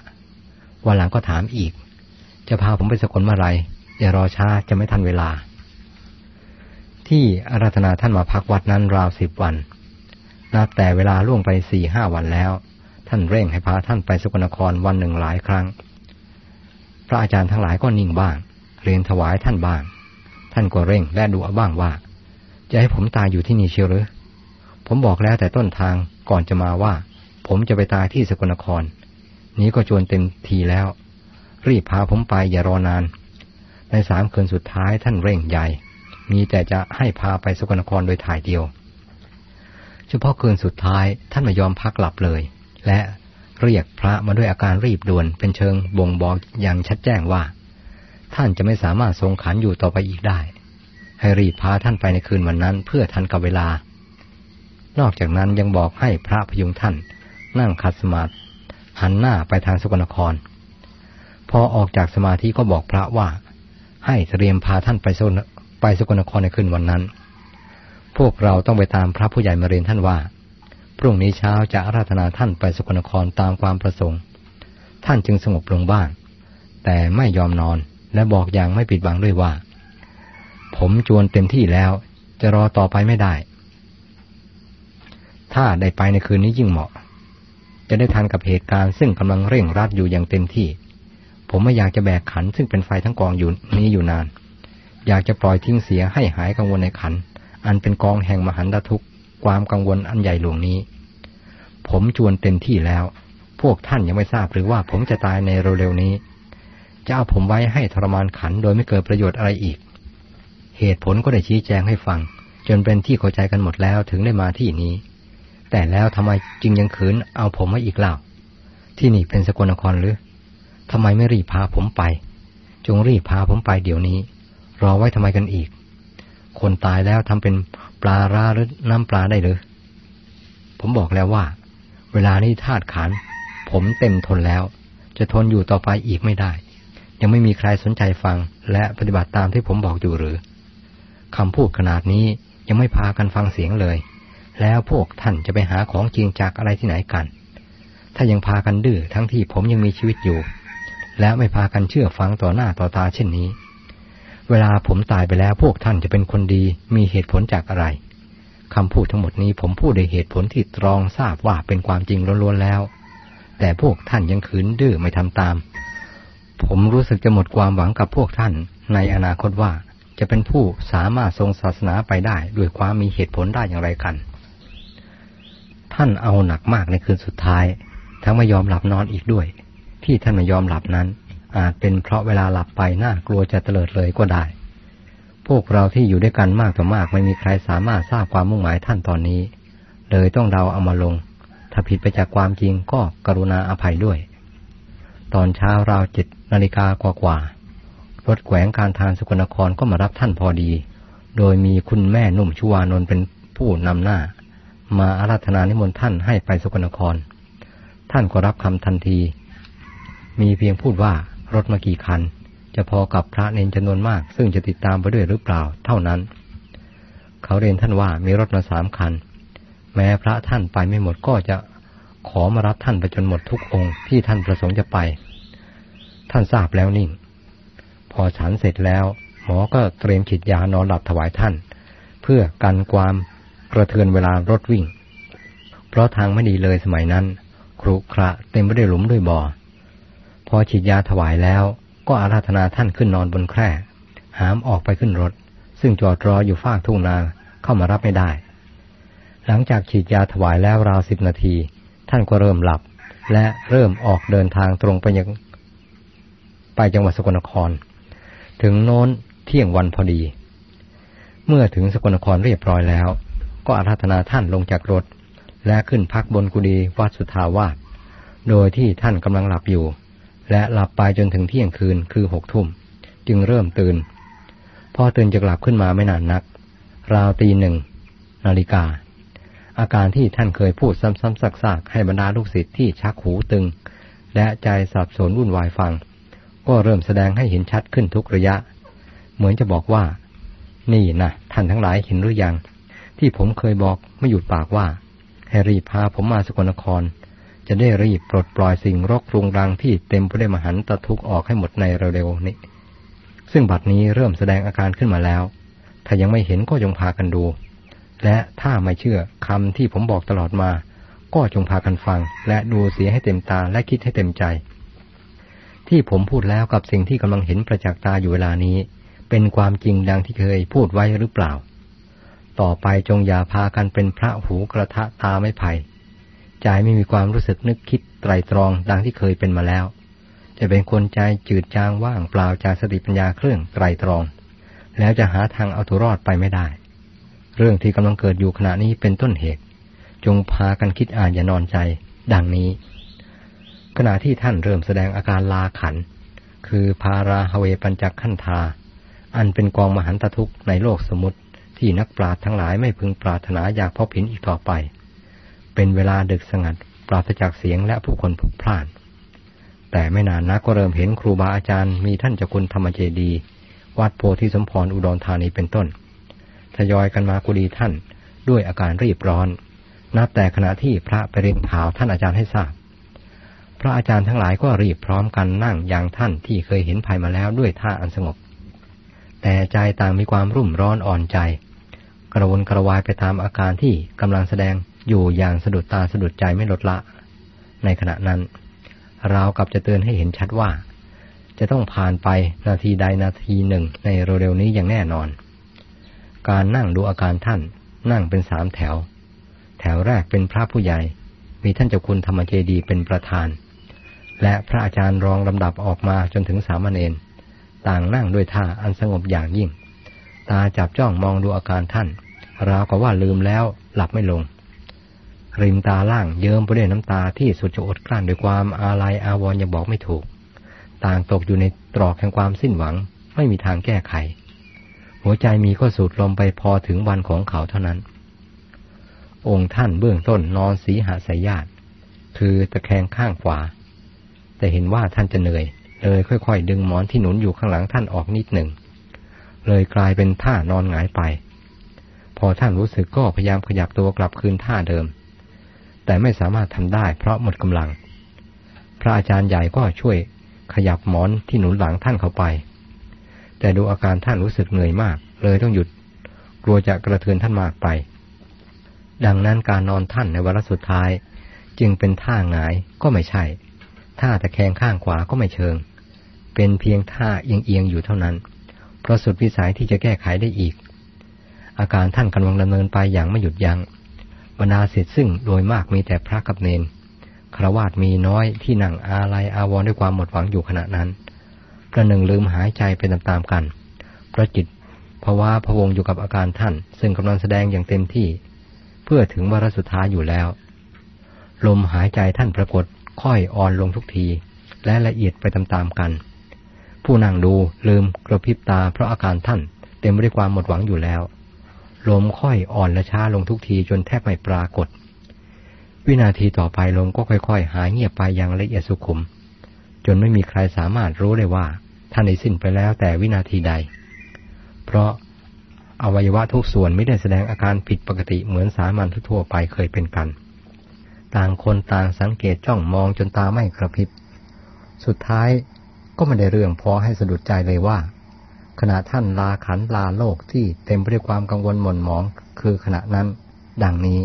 A: วันหลังก็ถามอีก จะพาผมไปสกลเมื่อไรอย่ารอช้าจะไม่ทันเวลา ที่อาราธนาท่านมาพักวัดนั้นราวสิบวัน นับแต่เวลาล่วงไปสี่ห้าวันแล้ว ท่านเร่งให้พาท่านไปสกลนครวันหนึ่งหลายครั้ง พระอาจารย์ทั้งหลายก็นิ่งบ้าง เรียนถวายท่านบ้าง ท่านก็เร่งและดูบ้างว่า จะให้ผมตายอยู่ที่นี่เชียวหรือ ผมบอกแล้วแต่ต้นทางก่อนจะมาว่า ผมจะไปตายที่สกลนคร นี้ก็จวนเต็มทีแล้ว รีบพาผมไปอย่ารอนาน ในสามคืนสุดท้ายท่านเร่งใหญ่ มีแต่จะให้พาไปสกลนครโดยถ่ายเดียว เฉพาะคืนสุดท้ายท่านไม่ยอมพักหลับเลย และเรียกพระมาด้วยอาการรีบด่วนเป็นเชิงบ่งบอกอย่างชัดแจ้งว่า ท่านจะไม่สามารถทรงขันอยู่ต่อไปอีกได้ ให้รีบพาท่านไปในคืนวันนั้นเพื่อทันกับเวลา นอกจากนั้นยังบอกให้พระพยุงท่าน นั่งขัดสมาธิหันหน้าไปทางสกลนคร พอออกจากสมาธิก็บอกพระว่า ให้เตรียมพาท่านไปสไปสกลนครในคืนวันนั้น พวกเราต้องไปตามพระผู้ใหญ่มาเรียนท่านว่า พรุ่งนี้เช้าจะอาราธนาท่านไปสกลนครตามความประสงค์ ท่านจึงสงบลงบ้าง แต่ไม่ยอมนอนและบอกอย่างไม่ปิดบังด้วยว่า ผมจวนเต็มที่แล้ว จะรอต่อไปไม่ได้ ถ้าได้ไปในคืนนี้ยิ่งเหมาะ จะได้ทันกับเหตุการณ์ซึ่งกำลังเร่งรัดอยู่อย่างเต็มที่ ผมไม่อยากจะแบกขันซึ่งเป็นไฟทั้งกองอยู่นี้อยู่นาน อยากจะปล่อยทิ้งเสียให้หายกังวลในขัน อันเป็นกองแห่งมหันตทุกข์ ความกังวลอันใหญ่หลวงนี้ ผมจวนเต็มที่แล้ว พวกท่านยังไม่ทราบหรือว่าผมจะตายในเร็วๆนี้จะเอาผมไว้ให้ทรมานขันโดยไม่เกิดประโยชน์อะไรอีก เหตุผลก็ได้ชี้แจงให้ฟัง จนเป็นที่เข้าใจกันหมดแล้วถึงได้มาที่นี้ แต่แล้วทำไมจึงยังขืนเอาผมมาอีกเล่า ที่นี่เป็นสกลนครหรือทำไมไม่รีบพาผมไป จงรีบพาผมไปเดี๋ยวนี้ รอไว้ทำไมกันอีก คนตายแล้วทำเป็นปลาราหรือน้ำปลาได้หรือ ผมบอกแล้วว่า เวลานี้ธาตุขัน ผมเต็มทนแล้ว จะทนอยู่ต่อไปอีกไม่ได้ ยังไม่มีใครสนใจฟังและปฏิบัติตามที่ผมบอกอยู่หรือ คำพูดขนาดนี้ยังไม่พากันฟังเสียงเลย แล้วพวกท่านจะไปหาของจริงจากอะไรที่ไหนกัน ถ้ายังพากันดื้อทั้งที่ผมยังมีชีวิตอยู่ แล้วไม่พากันเชื่อฟังต่อหน้าต่อตาเช่นนี้ เวลาผมตายไปแล้วพวกท่านจะเป็นคนดีมีเหตุผลจากอะไรคำพูดทั้งหมดนี้ผมพูดด้วยเหตุผลที่ตรองทราบว่าเป็นความจริงล้วนๆแล้ว แต่พวกท่านยังขืนดื้อไม่ทำตาม ผมรู้สึกจะหมดความหวังกับพวกท่านในอนาคตว่า จะเป็นผู้สามารถทรงศาสนาไปได้ ด้วยความมีเหตุผลได้อย่างไรกัน ท่านเอาหนักมากในคืนสุดท้าย ทั้งไม่ยอมหลับนอนอีกด้วย ที่ท่านไม่ยอมหลับนั้น อาจเป็นเพราะเวลาหลับไปน่ากลัวจะเตลิดเลยก็ได้ พวกเราที่อยู่ด้วยกันมากต่อมากไม่มีใครสามารถทราบความมุ่งหมายท่านตอนนี้ เลยต้องเดาเอามาลง ถ้าผิดไปจากความจริงก็กรุณาอภัยด้วย ตอนเช้าราวเจ็ดนาฬิกากว่าๆ รถแขวงการทางสกลนครก็มารับท่านพอดี โดยมีคุณแม่นุ่มชวานนท์เป็นผู้นำหน้า มาอาราธนานิมนต์ท่านให้ไปสกลนคร ท่านก็รับคำทันที มีเพียงพูดว่ารถมากี่คัน จะพอกับพระเนนจำนวนมาก ซึ่งจะติดตามไปด้วยหรือเปล่าเท่านั้น เขาเรียนท่านว่ามีรถมาสามคัน แม้พระท่านไปไม่หมดก็จะขอมารับท่านไปจนหมดทุกองค์ที่ท่านประสงค์จะไป ท่านทราบแล้วนิ่ง พอฉันเสร็จแล้ว หมอก็เตรียมฉีดยานอนหลับถวายท่าน เพื่อกันความกระเทือนเวลารถวิ่ง เพราะทางไม่ดีเลยสมัยนั้น ครุขระเต็มไปด้วยหลุมด้วยบ่อ พอฉีดยาถวายแล้ว ก็อาราธนาท่านขึ้นนอนบนแคร่ หามออกไปขึ้นรถ ซึ่งจอดรออยู่ฟากทุ่งนาเข้ามารับไม่ได้ หลังจากฉีดยาถวายแล้วราวสิบนาที ท่านก็เริ่มหลับ และเริ่มออกเดินทางตรงไปยังไปจังหวัดสกลนคร ถึงโน้นเที่ยงวันพอดี เมื่อถึงสกลนครเรียบร้อยแล้ว ก็อาราธนาท่านลงจากรถ และขึ้นพักบนกุฏิวัดสุทาวาสโดยที่ท่านกำลังหลับอยู่ และหลับไปจนถึงเที่ยงคืนคือหกทุ่ม จึงเริ่มตื่น พอตื่นจากหลับขึ้นมาไม่นานนัก ราวตีหนึ่งนาฬิกา อาการที่ท่านเคยพูดซ้ำๆซักๆให้บรรดาลูกศิษย์ที่ชักหูตึง และใจสับสนวุ่นวายฟัง ก็เริ่มแสดงให้เห็นชัดขึ้นทุกระยะ เหมือนจะบอกว่า นี่นะท่านทั้งหลายเห็นหรือยัง ที่ผมเคยบอกไม่หยุดปากว่าให้รีบพาผมมาสกลนคร จะได้รีบปลดปล่อยสิ่งรกรุงรังที่เต็มไปด้วยมหันตทุกออกให้หมดในเร็วๆนี้ ซึ่งบัดนี้เริ่มแสดงอาการขึ้นมาแล้ว ถ้ายังไม่เห็นก็จงพากันดู และถ้าไม่เชื่อคำที่ผมบอกตลอดมา ก็จงพากันฟัง และดูเสียให้เต็มตาและคิดให้เต็มใจ ที่ผมพูดแล้วกับสิ่งที่กำลังเห็นประจักษ์ตาอยู่เวลานี้ เป็นความจริงดังที่เคยพูดไว้หรือเปล่า ต่อไปจงอย่าพากันเป็นพระหูกระทะตาไม่ไผ่ใจไม่มีความรู้สึกนึกคิดไตรตรองดังที่เคยเป็นมาแล้ว จะเป็นคนใจจืดจางว่างเปล่าจากสติปัญญาเครื่องไตรตรอง แล้วจะหาทางเอาตัวรอดไปไม่ได้ เรื่องที่กำลังเกิดอยู่ขณะนี้เป็นต้นเหตุ จงพากันคิดอ่านอย่านอนใจ ดังนี้ ขณะที่ท่านเริ่มแสดงอาการลาขัน คือพาราฮเวปัญจขันธา อันเป็นกองมหันตทุกข์ในโลกสมุติที่นักปราชญ์ทั้งหลายไม่พึงปรารถนาอยากพบเห็นอีกต่อไป เป็นเวลาดึกสงัด ปราศจากเสียงและผู้คนพลุกพล่าน แต่ไม่นานนักก็เริ่มเห็นครูบาอาจารย์มีท่านเจ้าคุณธรรมเจดี วัดโพธิสมพรอุดรธานีเป็นต้น ทยอยกันมากุดีท่านด้วยอาการรีบร้อน นับแต่ขณะที่พระไปเรียนข่าวท่านอาจารย์ให้ทราบ พระอาจารย์ทั้งหลายก็รีบพร้อมกันนั่งอย่างท่านที่เคยเห็นภายมาแล้วด้วยท่าอันสงบ แต่ใจต่างมีความรุ่มร้อนอ่อนใจ กระวนกระวายไปตามอาการที่กำลังแสดงอยู่อย่างสะดุดตาสะดุดใจไม่ลดละ ในขณะนั้นเรากับจะเตือนให้เห็นชัดว่า จะต้องผ่านไปนาทีใดนาทีหนึ่งในเร็วๆนี้อย่างแน่นอน การนั่งดูอาการท่านนั่งเป็นสามแถว แถวแรกเป็นพระผู้ใหญ่ มีท่านเจ้าคุณธรรมเจดีเป็นประธาน และพระอาจารย์รองลำดับออกมาจนถึงสามเณรต่างนั่งด้วยท่าอันสงบอย่างยิ่ง ตาจับจ้องมองดูอาการท่าน ราวกับว่าลืมแล้วหลับไม่ลง ริมตาล่างเยิ้มไปด้วยน้ำตาที่สุดจะอดกลั้นด้วยความอาลัยอาวรณ์ยังบอกไม่ถูก ต่างตกอยู่ในตรอกแห่งความสิ้นหวัง ไม่มีทางแก้ไข หัวใจมีก็สูดลมไปพอถึงวันของเขาเท่านั้น องค์ท่านเบื้องต้นนอนสีหาสายญาติคือตะแคงข้างขวา แต่เห็นว่าท่านจะเหนื่อย เลยค่อยๆ ดึงหมอนที่หนุนอยู่ข้างหลังท่านออกนิดหนึ่ง เลยกลายเป็นท่านอนหงายไป พอท่านรู้สึกก็พยายามขยับตัวกลับคืนท่าเดิม แต่ไม่สามารถทำได้เพราะหมดกำลัง พระอาจารย์ใหญ่ก็ช่วยขยับหมอนที่หนุนหลังท่านเข้าไป แต่ดูอาการท่านรู้สึกเหนื่อยมาก เลยต้องหยุด กลัวจะกระเทือนท่านมากไป ดังนั้นการนอนท่านในวาระสุดท้าย จึงเป็นท่าหงายก็ไม่ใช่ ท่าตะแคงข้างขวาก็ไม่เชิง เป็นเพียงท่าเอียงๆอยู่เท่านั้น เพราะสุดวิสัยที่จะแก้ไขได้อีก อาการท่านกำลังดำเนินไปอย่างไม่หยุดยัง้งบรรดาเสร็จซึ่งโดยมากมีแต่พระกับเนนครวาดมีน้อยที่นั่งอาลัยอาวรด้วยความหมดหวังอยู่ขณะนั้นประหนึ่งลืมหายใจไปตามๆกัน เพราะจิตภาวะพวงอยู่กับอาการท่าน ซึ่งกำลังแสดงอย่างเต็มที่ เพื่อถึงวาระสุดท้ายอยู่แล้ว ลมหายใจท่านปรากฏ ค่อยอ่อนลงทุกที และละเอียดไปตามๆกัน ผู้นั่งดูลืมกระพริบตาเพราะอาการท่านเต็มไปด้วยความหมดหวังอยู่แล้วลลมค่อยอ่อนและช้าลงทุกทีจนแทบไม่ปรากฏ วินาทีต่อไปลมก็ค่อย ๆ หายเงียบไปอย่างละเอียดสุขุม จนไม่มีใครสามารถรู้ได้ว่า ท่านได้สิ้นไปแล้วแต่วินาทีใด เพราะอวัยวะทุกส่วนไม่ได้แสดงอาการผิดปกติเหมือนสามัญทั่วไปเคยเป็นกัน ต่างคนต่างสังเกตจ้องมองจนตาไม่กระพริบ สุดท้ายก็ไม่ได้เรื่องพอให้สะดุดใจเลยว่า ขณะท่านลาขันลาโลกที่เต็มไปด้วยความกังวลหม่นหมองคือขณะนั้น ดังนี้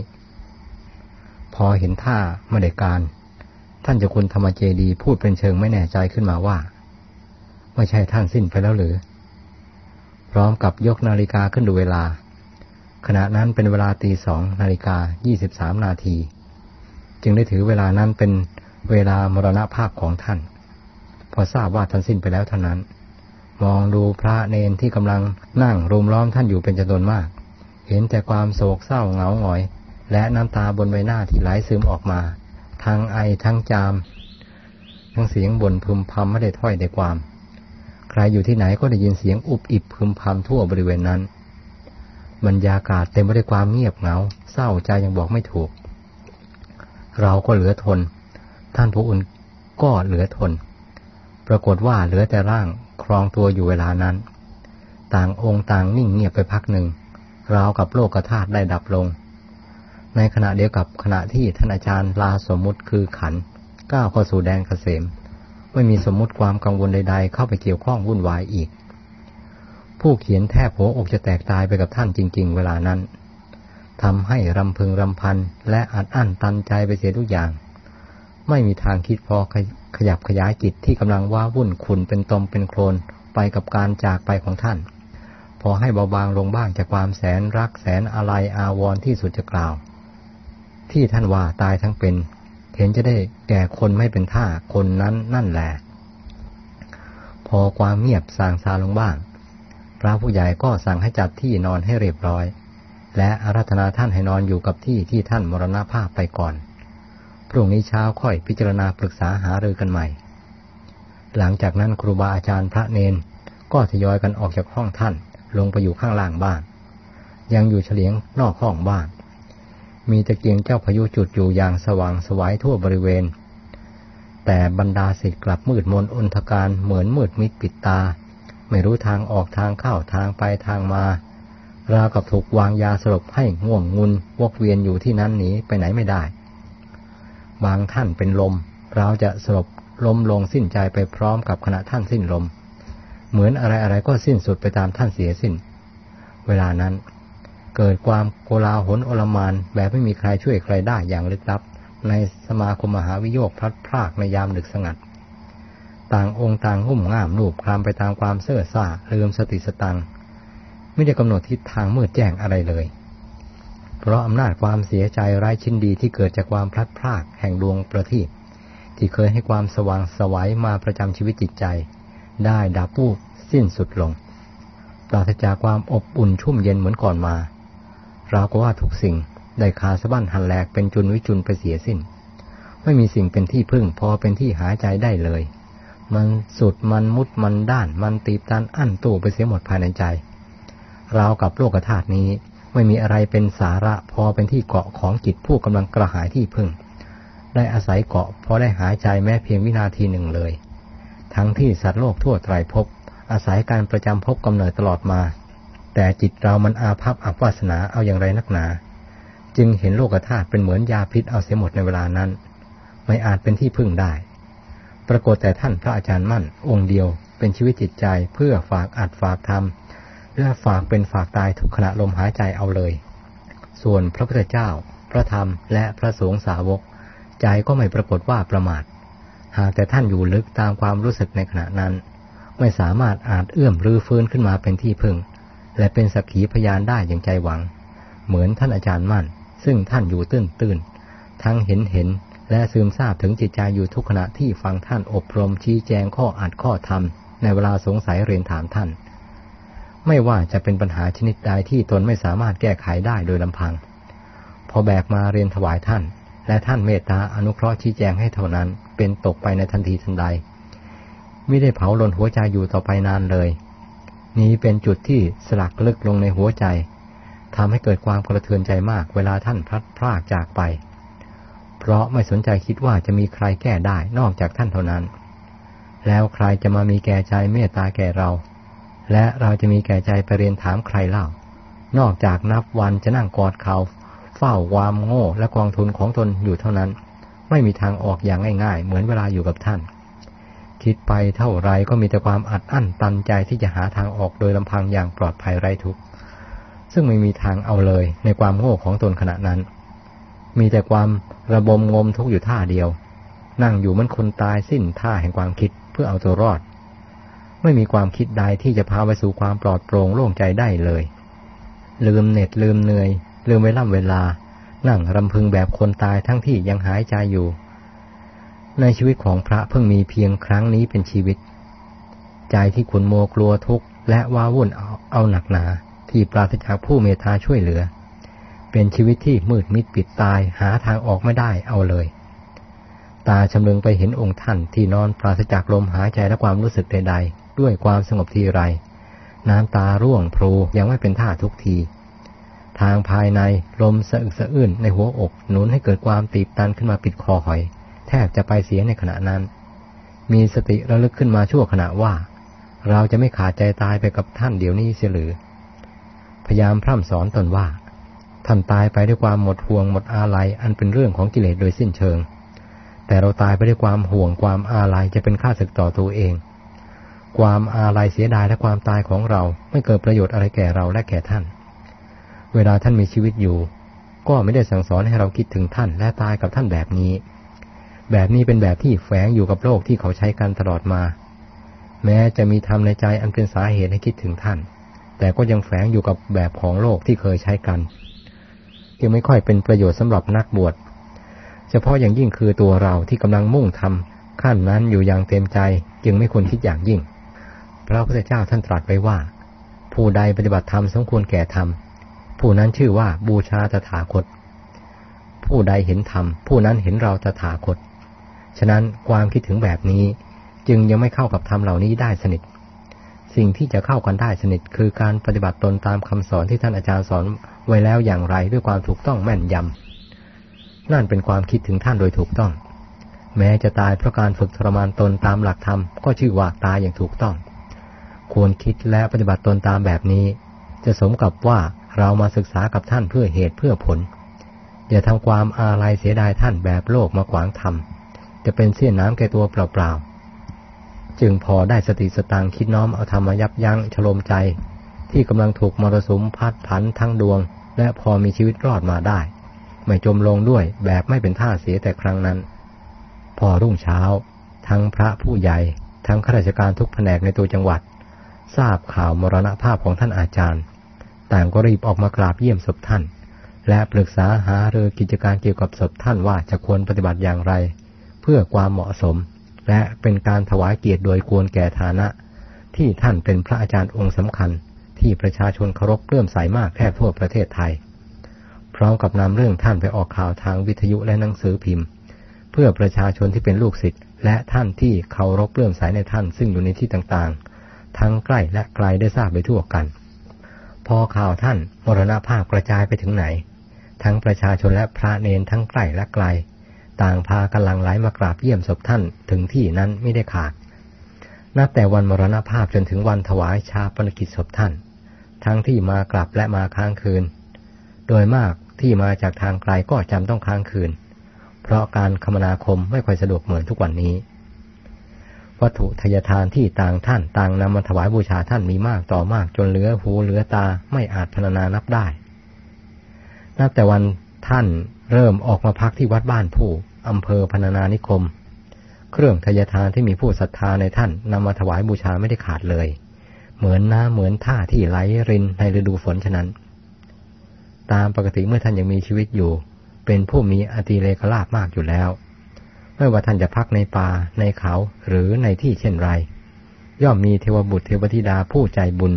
A: พอเห็นท่าไม่ได้การ ท่านเจ้าคุณธรรมเจดีพูดเป็นเชิงไม่แน่ใจขึ้นมาว่า ไม่ใช่ท่านสิ้นไปแล้วหรือ พร้อมกับยกนาฬิกาขึ้นดูเวลา ขณะนั้นเป็นเวลาตีสองนาฬิกายี่สิบสามนาที จึงได้ถือเวลานั้นเป็นเวลามรณภาพของท่าน พอทราบว่าท่านสิ้นไปแล้วเท่านั้น มองดูพระเนนที่กำลังนั่งรุมล้อมท่านอยู่เป็นจำนวนมาก เห็นแต่ความโศกเศร้าเหงาหงอย และน้ำตาบนใบหน้าที่ไหลซึมออกมา ทั้งไอทั้งจาม ทั้งเสียงบ่นพึมพำไม่ได้ถ้อยได้ความ ใครอยู่ที่ไหนก็ได้ยินเสียงอุบอิบพึมพำทั่วบริเวณนั้น บรรยากาศเต็มไปด้วยความเงียบเหงา เศร้าใจยังบอกไม่ถูก เราก็เหลือทน ท่านผู้อุ่นก็เหลือทน ปรากฏว่าเหลือแต่ร่างครองตัวอยู่เวลานั้น ต่างองค์ต่างนิ่งเงียบไปพักหนึ่งราวกับโลกธาตุได้ดับลง ในขณะเดียวกับขณะที่ท่านอาจารย์ลาสมมุติคือขันก้าวเข้าสู่แดนเกษม ไม่มีสมมุติความกังวลใด ๆ เข้าไปเกี่ยวข้องวุ่นวายอีก ผู้เขียนแทบหัวอกจะแตกตายไปกับท่านจริง ๆ เวลานั้น ทำให้รำพึงรำพัน และอัดอั้นตันใจไปเสียทุกอย่าง ไม่มีทางคิดพอขยับขยายจิตที่กำลังว่าวุ่นขุนเป็นตมเป็นโคลนไปกับการจากไปของท่าน พอให้เบาบางลงบ้างจากความแสนรักแสนอะไรอาวรที่สุดจะกล่าว ที่ท่านว่าตายทั้งเป็น เห็นจะได้แก่คนไม่เป็นท่าคนนั้นนั่นแหละพอความเงียบสางซาลงบ้างพระผู้ใหญ่ก็สั่งให้จัดที่นอนให้เรียบร้อย และอาราธนาท่านให้นอนอยู่กับที่ที่ท่านมรณภาพไปก่อน พรุ่งนี้เช้าค่อยพิจารณาปรึกษาหารือกันใหม่ หลังจากนั้นครูบาอาจารย์พระเนน ก็ทยอยกันออกจากห้องท่านลงไปอยู่ข้างล่างบ้างยังอยู่เฉลียงนอกห้องบ้างมีตะเกียงเจ้าพายุจุดอยู่อย่างสว่างสวายทั่วบริเวณ แต่บรรดาศิษย์กลับมืดมนอนทการเหมือนมืดมิดปิดตา ไม่รู้ทางออกทางเข้าทางไปทางมา ราวกับถูกวางยาสลบให้ง่วงงุนวกเวียนอยู่ที่นั้นหนีไปไหนไม่ได้ บางท่านเป็นลมเราจะสลบลมลงสิ้นใจไปพร้อมกับขณะท่านสิ้นลม เหมือนอะไรอะไรก็สิ้นสุดไปตามท่านเสียสิ้น เวลานั้น เกิดความโกลาหลโอลมานแบบไม่มีใครช่วยใครได้อย่างลึกลับ ในสมาคมมหาวิโยคพลัดพรากในยามดึกสงัด ต่างองค์ต่างหุ่มง่ามรูปคลามไปตามความเสื่อซ่าลืมสติสตัง ไม่ได้กำหนดทิศทางเมืดแจ้งอะไรเลย เพราะอำนาจความเสียใจไร้ชิ้นดีที่เกิดจากความพลัดพรากแห่งดวงประทีปที่เคยให้ความสว่างสวัยมาประจำชีวิตจิตใจ ได้ดับวูบสิ้นสุดลง ปราศจากความอบอุ่นชุ่มเย็นเหมือนก่อนมา เราก็ว่าทุกสิ่งได้ขาสะบั้นหันแหลกเป็นจุนวิจุนไปเสียสิ้น ไม่มีสิ่งเป็นที่พึ่งพอเป็นที่หายใจได้เลย มันสุดมันมุดมันด้าน มันตีบตันอั้นตู้ไปเสียหมดภายในใจ รากับโลกธาตุนี้ ไม่มีอะไรเป็นสาระพอเป็นที่เกาะของจิตผู้กำลังกระหายที่พึ่ง ได้อาศัยเกาะพอได้หายใจแม้เพียงวินาทีหนึ่งเลย ทั้งที่สัตว์โลกทั่วไตรภพอาศัยการประจำพบกำเนิดตลอดมา แต่จิตเรามันอาภัพอับวาสนาเอาอย่างไรนักหนา จึงเห็นโลกธาตุเป็นเหมือนยาพิษเอาเสียหมดในเวลานั้น ไม่อาจเป็นที่พึ่งได้ ปรากฏแต่ท่านพระอาจารย์มั่น องค์เดียวเป็นชีวิตจิตใจเพื่อฝากอัดฝากทำ และฝากเป็นฝากตายทุกขณะลมหายใจเอาเลย ส่วนพระพุทธเจ้า พระธรรม และพระสงฆ์สาวก ใจก็ไม่ปรากฏว่าประมาท หากแต่ท่านอยู่ลึกตามความรู้สึกในขณะนั้น ไม่สามารถอาจเอื้อมรื้อฟื้นขึ้นมาเป็นที่พึ่ง และเป็นสักขีพยานได้อย่างใจหวัง เหมือนท่านอาจารย์มั่น ซึ่งท่านอยู่ตื้นตื้นทั้งเห็นเห็นและซึมซาบถึงจิตใจอยู่ทุกขณะที่ฟังท่านอบรมชี้แจงข้ออัดข้อธรรมในเวลาสงสัยเรียนถามท่าน ไม่ว่าจะเป็นปัญหาชนิดใดที่ตนไม่สามารถแก้ไขได้โดยลำพัง พอแบกมาเรียนถวายท่าน และท่านเมตตาอนุเคราะห์ชี้แจงให้เท่านั้น เป็นตกไปในทันทีทันใด ไม่ได้เผาลนหัวใจอยู่ต่อไปนานเลย นี้เป็นจุดที่สลักลึกลงในหัวใจทำให้เกิดความกระเทือนใจมากเวลาท่านพลัดพรากจากไป เพราะไม่สนใจคิดว่าจะมีใครแก้ได้นอกจากท่านเท่านั้น แล้วใครจะมามีแก่ใจเมตตาแก่เรา และเราจะมีแก่ใจไปเรียนถามใครเล่า นอกจากนับวันจะนั่งกอดเขาเฝ้าความโง่และกองทุนของตนอยู่เท่านั้น ไม่มีทางออกอย่างง่าย ๆ เหมือนเวลาอยู่กับท่าน คิดไปเท่าไรก็มีแต่ความอัดอั้นตันใจที่จะหาทางออกโดยลำพังอย่างปลอดภัยไร้ทุกข์ซึ่งไม่มีทางเอาเลยในความโง่ของตนขณะนั้น มีแต่ความระบมงมทุกข์อยู่ท่าเดียว นั่งอยู่มันคนตายสิ้นท่าแห่งความคิดเพื่อเอาตัวรอด ไม่มีความคิดใดที่จะพาไปสู่ความปลอดโปร่งโล่งใจได้เลย ลืมเหน็ดลืมเหนื่อย ลืมเวล่ำเวลา นั่งรำพึงแบบคนตายทั้งที่ยังหายใจอยู่ ในชีวิตของพระเพิ่งมีเพียงครั้งนี้เป็นชีวิต ใจที่ขุนโมกลัวทุกข์และว้าวุ่นเอาเอาหนักหนา ที่ปราศจากผู้เมตตาช่วยเหลือ เป็นชีวิตที่มืดมิดปิดตายหาทางออกไม่ได้เอาเลยตาชำเลืองไปเห็นองค์ท่านที่นอนปราศจากลมหายใจและความรู้สึกใดๆ ด้วยความสงบทีไร น้ำตาร่วงพลูยังไม่เป็นท่าทุกที ทางภายในลมสะอึกสะอื้นในหัวอกหนุนให้เกิดความตีบตันขึ้นมาปิดคอหอย แทบจะไปเสียในขณะนั้น มีสติระลึกขึ้นมาชั่วขณะว่า เราจะไม่ขาดใจตายไปกับท่านเดี๋ยวนี้เสียหรือ พยายามพร่ำสอนตนว่า ท่านตายไปด้วยความหมดห่วงหมดอาลัยอันเป็นเรื่องของกิเลสโดยสิ้นเชิงแต่เราตายไปด้วยความห่วงความอาลัยจะเป็นค่าศึกต่อตัวเอง ความอาลัยเสียดายและความตายของเรา ไม่เกิดประโยชน์อะไรแก่เราและแก่ท่าน เวลาท่านมีชีวิตอยู่ ก็ไม่ได้สั่งสอนให้เราคิดถึงท่านและตายกับท่านแบบนี้ แบบนี้เป็นแบบที่แฝงอยู่กับโลกที่เขาใช้กันตลอดมา แม้จะมีธรรมในใจอันเป็นสาเหตุให้คิดถึงท่าน แต่ก็ยังแฝงอยู่กับแบบของโลกที่เคยใช้กันยังไม่ค่อยเป็นประโยชน์สำหรับนักบวช เฉพาะอย่างยิ่งคือตัวเราที่กำลังมุ่งทำขั้นนั้นอยู่อย่างเต็มใจจึงไม่ควรคิดอย่างยิ่ง พระพุทธเจ้าท่านตรัสไว้ว่า ผู้ใดปฏิบัติธรรมสมควรแก่ธรรม ผู้นั้นชื่อว่าบูชาตถาคต ผู้ใดเห็นธรรม ผู้นั้นเห็นเราตถาคต ฉะนั้นความคิดถึงแบบนี้จึงยังไม่เข้ากับธรรมเหล่านี้ได้สนิท สิ่งที่จะเข้ากันได้สนิท คือการปฏิบัติตนตามคำสอนที่ท่านอาจารย์สอนไว้แล้วอย่างไรด้วยความถูกต้องแม่นยำนั่นเป็นความคิดถึงท่านโดยถูกต้อง แม้จะตายเพราะการฝึกทรมานตนตามหลักธรรมก็ชื่อว่าตายอย่างถูกต้อง ควรคิดและปฏิบัติตนตามแบบนี้ จะสมกับว่าเรามาศึกษากับท่านเพื่อเหตุเพื่อผลอย่าทำความอาลัยเสียดายท่านแบบโลกมาขวางธรรมจะเป็นเสี้ยนน้ำแก่ตัวเปล่าๆจึงพอได้สติสตางคิดน้อมเอาธรรมยับยั้งฉลมใจ ที่กำลังถูกมรสุมพัดผันทั้งดวง และพอมีชีวิตรอดมาได้ ไม่จมลงด้วยแบบไม่เป็นท่าเสียแต่ครั้งนั้น พอรุ่งเช้า ทั้งพระผู้ใหญ่ ทั้งข้าราชการทุกแผนกในตัวจังหวัด ทราบข่าวมรณภาพของท่านอาจารย์ ต่างก็รีบออกมากราบเยี่ยมศพท่าน และปรึกษาหาเรือกิจการเกี่ยวกับศพท่านว่าจะควรปฏิบัติอย่างไร เพื่อความเหมาะสม และเป็นการถวายเกียรติโดยควรแก่ฐานะ ที่ท่านเป็นพระอาจารย์องค์สำคัญ ที่ประชาชนเคารพเลื่อมใสมากแทบทั่วประเทศไทย พร้อมกับนำเรื่องท่านไปออกข่าวทางวิทยุและหนังสือพิมพ์ เพื่อประชาชนที่เป็นลูกศิษย์และท่านที่เคารพเลื่อมใสในท่านซึ่งอยู่ในที่ต่างๆ ทั้งใกล้และไกลได้ทราบไปทั่วกัน พอข่าวท่านมรณภาพกระจายไปถึงไหน ทั้งประชาชนและพระเนนทั้งใกล้และไกล ต่างพากันหลังไหลมากราบเยี่ยมศพท่านถึงที่นั้นไม่ได้ขาด นับแต่วันมรณภาพจนถึงวันถวายชาปนกิจศพท่าน ทั้งที่มากลับและมาค้างคืน โดยมากที่มาจากทางไกลก็จำต้องค้างคืน เพราะการคมนาคมไม่ค่อยสะดวกเหมือนทุกวันนี้ วัตถุทยทานที่ต่างท่าน ต่างนำมาถวายบูชาท่านมีมากต่อมากจนเหลือหูเหลือตาไม่อาจพรรณนานับได้ นับแต่วันท่านเริ่มออกมาพักที่วัดบ้านผู้อำเภอพนานานิคม เครื่องทยทานที่มีผู้ศรัทธาในท่านนำมาถวายบูชาไม่ได้ขาดเลย เหมือนน้ำเหมือนท่าที่ไหลรินในฤดูฝนฉะนั้น ตามปกติเมื่อท่านยังมีชีวิตอยู่ เป็นผู้มีอติเลกลาบมากอยู่แล้ว ไม่ว่าท่านจะพักในป่าในเขาหรือในที่เช่นไร ย่อมมีเทวบุตรเทวธิดาผู้ใจบุญ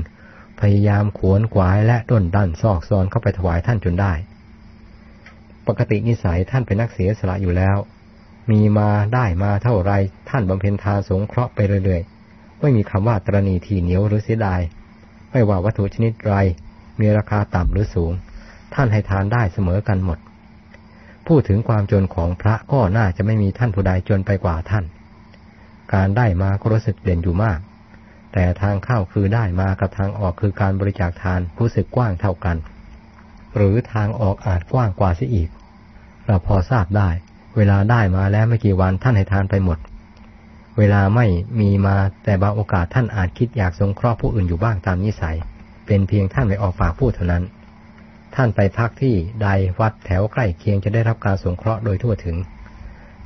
A: พยายามขวนขวายและด้นดันซอกซอนเข้าไปถวายท่านจนได้ ปกตินิสัยท่านเป็นนักเสียสละอยู่แล้ว มีมาได้มาเท่าไรท่านบำเพ็ญทานสงเคราะห์ไปเรื่อยๆ ไม่มีคำว่าตรณีทีเหนียวหรือเสียดาย ไม่ว่าวัตถุชนิดไรมีราคาต่ำหรือสูง ท่านให้ทานได้เสมอกันหมด พูดถึงความจนของพระก็น่าจะไม่มีท่านผู้ใดจนไปกว่าท่าน การได้มาก็รู้สึกเด่นอยู่มาก แต่ทางเข้าคือได้มากับทางออกคือการบริจาคทานรู้สึกกว้างเท่ากัน หรือทางออกอาจกว้างกว่าเสียอีก เราพอทราบได้ เวลาได้มาแล้วไม่กี่วันท่านให้ทานไปหมด เวลาไม่มีมาแต่บางโอกาสท่านอาจคิดอยากสงเคราะห์ผู้อื่นอยู่บ้างตามนิสัย เป็นเพียงท่านไม่ออกปากพูดเท่านั้น ท่านไปพักที่ใดวัดแถวใกล้เคียงจะได้รับการสงเคราะห์โดยทั่วถึง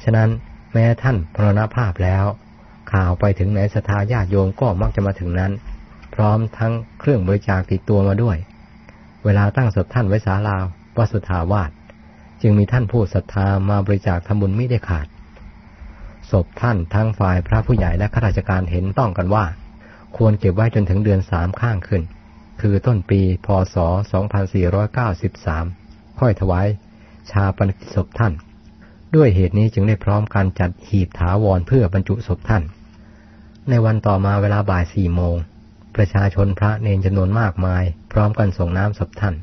A: ฉะนั้นแม้ท่านพรณภาพแล้ว ข่าวไปถึงไหนสถาญาติโยมก็มักจะมาถึงนั้น พร้อมทั้งเครื่องบริจาคติดตัวมาด้วย เวลาตั้งศพท่านไว้ศาลาวัสุธาวาสจึงมีท่านผู้ศรัทธามาบริจาคทำบุญไม่ได้ขาดศพท่านทั้งฝ่ายพระผู้ใหญ่และข้าราชการเห็นต้องกันว่า ควรเก็บไว้จนถึงเดือนสามข้างขึ้น คือต้นปีพศ 2493 ค่อยถวายชาปนกิจศพท่าน ด้วยเหตุนี้จึงได้พร้อมการจัดหีบถาวรเพื่อบรรจุศพท่าน ในวันต่อมาเวลาบ่ายสี่โมง ประชาชนพระเนนจำนวนมากมาย พร้อมกันส่งน้ำศพท่าน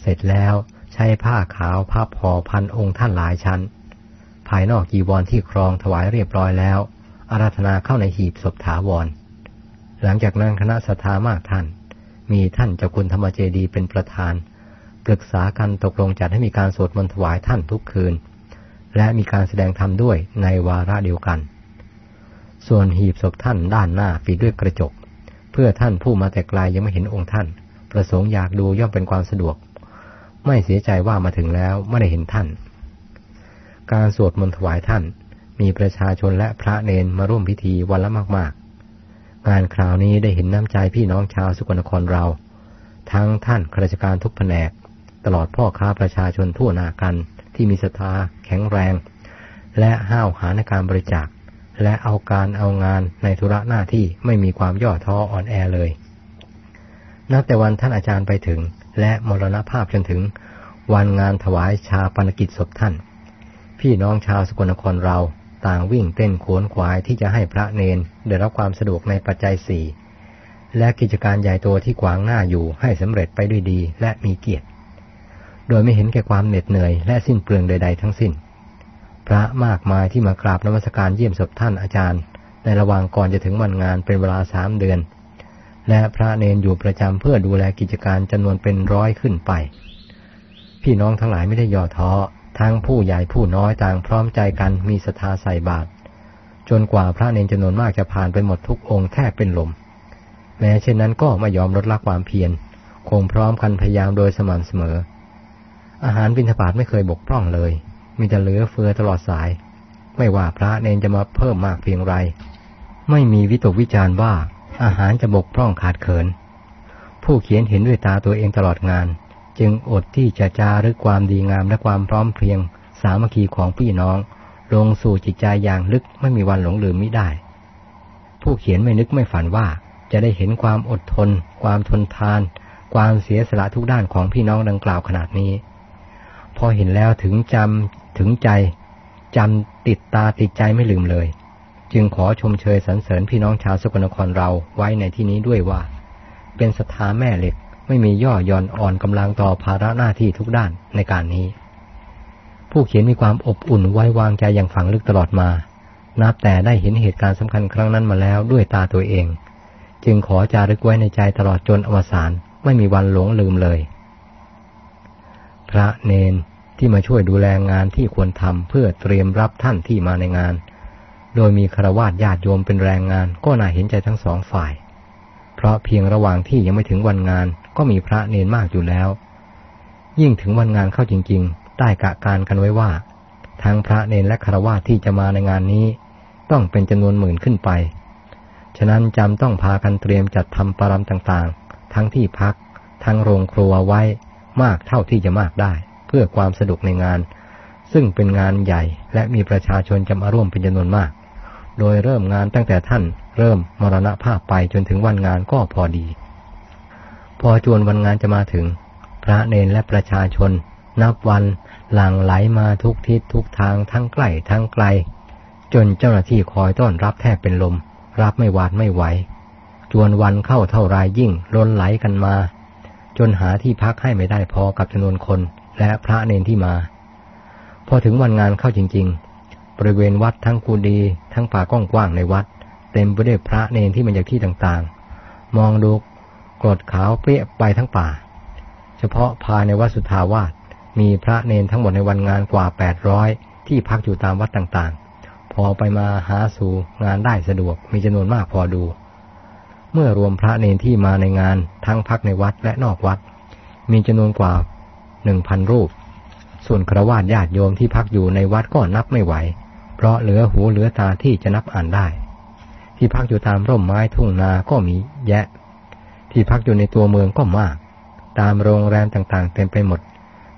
A: เสร็จแล้วใช้ผ้าขาวผ้าพอพันองค์ท่านหลายชั้น ภายนอกกีวรที่ครองถวายเรียบร้อยแล้วอาราธนาเข้าในหีบศพถาวร หลังจากนั้นคณะสัทธามากท่าน มีท่านเจ้าคุณธรรมเจดีเป็นประธาน ปรึกษากันตกลงจัดให้มีการสวดมนต์ถวายท่านทุกคืน และมีการแสดงธรรมด้วยในวาระเดียวกัน ส่วนหีบศพท่านด้านหน้าปิดด้วยกระจก เพื่อท่านผู้มาแต่ไกลยังไม่เห็นองค์ท่าน ประสงค์อยากดูย่อมเป็นความสะดวก ไม่เสียใจว่ามาถึงแล้วไม่ได้เห็นท่าน การสวดมนต์ถวายท่าน มีประชาชนและพระเนนมาร่วมพิธีวันละมากๆ งานคราวนี้ได้เห็นน้ำใจพี่น้องชาวสกลนครเรา ทั้งท่านข้าราชการทุกแผนก ตลอดพ่อค้าประชาชนทั่วนากันที่มีศรัทธาแข็งแรง และห้าวหาในการบริจาค และเอาการเอางานในธุระหน้าที่ไม่มีความย่อท้ออ่อนแอเลย นับแต่วันท่านอาจารย์ไปถึง และมรณภาพจนถึง วันงานถวายชาปนกิจศพท่าน พี่น้องชาวสกลนครเรา ต่างวิ่งเต้นขวนขวายที่จะให้พระเนนได้รับความสะดวกในปัจจัยสี่และกิจการใหญ่โตที่ขวางหน้าอยู่ให้สำเร็จไปด้วยดีและมีเกียรติ โดยไม่เห็นแก่ความเหน็ดเหนื่อยและสิ้นเปลืองใด ๆ ทั้งสิ้น พระมากมายที่มากราบนมัสการเยี่ยมศพท่านอาจารย์ ในระหว่างก่อนจะถึงวันงานเป็นเวลาสามเดือน และพระเนนอยู่ประจำเพื่อดูแลกิจการจำนวนเป็นร้อยขึ้นไป พี่น้องทั้งหลายไม่ได้ย่อท้อ ทั้งผู้ใหญ่ผู้น้อยต่างพร้อมใจกันมีศรัทธาใส่บาตรจนกว่าพระเนรจำนวนมากจะผ่านไปหมดทุกองค์แทบเป็นลม แม้เช่นนั้นก็ไม่ยอมลดละความเพียรคงพร้อมกันพยายามโดยสม่ำเสมอ อาหารบิณฑบาตไม่เคยบกพร่องเลย มีแต่เหลือเฟือตลอดสาย ไม่ว่าพระเนรจะมาเพิ่มมากเพียงไร ไม่มีวิตกวิจารณ์ว่าอาหารจะบกพร่องขาดเขิน ผู้เขียนเห็นด้วยตาตัวเองตลอดงาน จึงอดที่จะจารึกความดีงามและความพร้อมเพรียง สามัคคีของพี่น้อง ลงสู่จิตใจอย่างลึกไม่มีวันหลงลืมมิได้ ผู้เขียนไม่นึกไม่ฝันว่าจะได้เห็นความอดทน ความทนทาน ความเสียสละทุกด้านของพี่น้องดังกล่าวขนาดนี้ พอเห็นแล้วถึงจำถึงใจจำติดตาติดใจไม่ลืมเลย จึงขอชมเชยสรรเสริญพี่น้องชาวสกลนครเราไว้ในที่นี้ด้วยว่า เป็นสถาแม่เหล็ก ไม่มีย่อหย่อนอ่อนกำลังต่อภาระหน้าที่ทุกด้านในการนี้ ผู้เขียนมีความอบอุ่นไว้วางใจอย่างฝังลึกตลอดมา นับแต่ได้เห็นเหตุการณ์สำคัญครั้งนั้นมาแล้วด้วยตาตัวเอง จึงขอจารึกไว้ในใจตลอดจนอวสานไม่มีวันหลงลืมเลย พระเนนที่มาช่วยดูแลงานที่ควรทำเพื่อเตรียมรับท่านที่มาในงาน โดยมีคารวาสญาติโยมเป็นแรงงานก็น่าเห็นใจทั้งสองฝ่าย เพราะเพียงระหว่างที่ยังไม่ถึงวันงาน ก็มีพระเนนมากอยู่แล้ว ยิ่งถึงวันงานเข้าจริง ๆ ได้กะการกันไว้ว่า ทั้งพระเนนและคารวะที่จะมาในงานนี้ ต้องเป็นจำนวนหมื่นขึ้นไป ฉะนั้นจำต้องพากันเตรียมจัดทำปรำต่างๆ ทั้งที่พัก ทั้งโรงครัวไว้มากเท่าที่จะมากได้ เพื่อความสะดวกในงาน ซึ่งเป็นงานใหญ่และมีประชาชนจะมาร่วมเป็นจำนวนมาก โดยเริ่มงานตั้งแต่ท่านเริ่มมรณภาพไปจนถึงวันงานก็พอดี อจวนวันงานจะมาถึง พระเนนและประชาชน นับวันหลั่งไหลมาทุกทิศทุกทางทั้งใกล้ทั้งไกล จนเจ้าหน้าที่คอยต้อนรับแทบเป็นลม รับไม่หวาดไม่ไหว จวนวันเข้าเท่าไรยิ่งล้นไหลกันมา จนหาที่พักให้ไม่ได้พอกับจำนวนคนและพระเนนที่มา พอถึงวันงานเข้าจริง ๆ บริเวณวัดทั้งกูดี ทั้งป่ากว้างๆในวัด เต็มไปด้วยพระเนนที่มาจากที่ต่างๆ มองดู กรดขาวเปรี้ยไปทั้งป่า เฉพาะภายในวัดสุทาวาสมีพระเนนทั้งหมดในวันงานกว่าแปดร้อยที่พักอยู่ตามวัดต่างๆ พอไปมาหาสู่งานได้สะดวกมีจำนวนมากพอดู เมื่อรวมพระเนนที่มาในงานทั้งพักในวัดและนอกวัด มีจำนวนกว่าหนึ่งพันรูป ส่วนครวญญาติโยมที่พักอยู่ในวัดก็นับไม่ไหว เพราะเหลือหูเหลือตาที่จะนับอ่านได้ ที่พักอยู่ตามร่มไม้ทุ่งนาก็มีแยะ ที่พักอยู่ในตัวเมืองก็มาก ตามโรงแรมต่างๆ เต็มไปหมด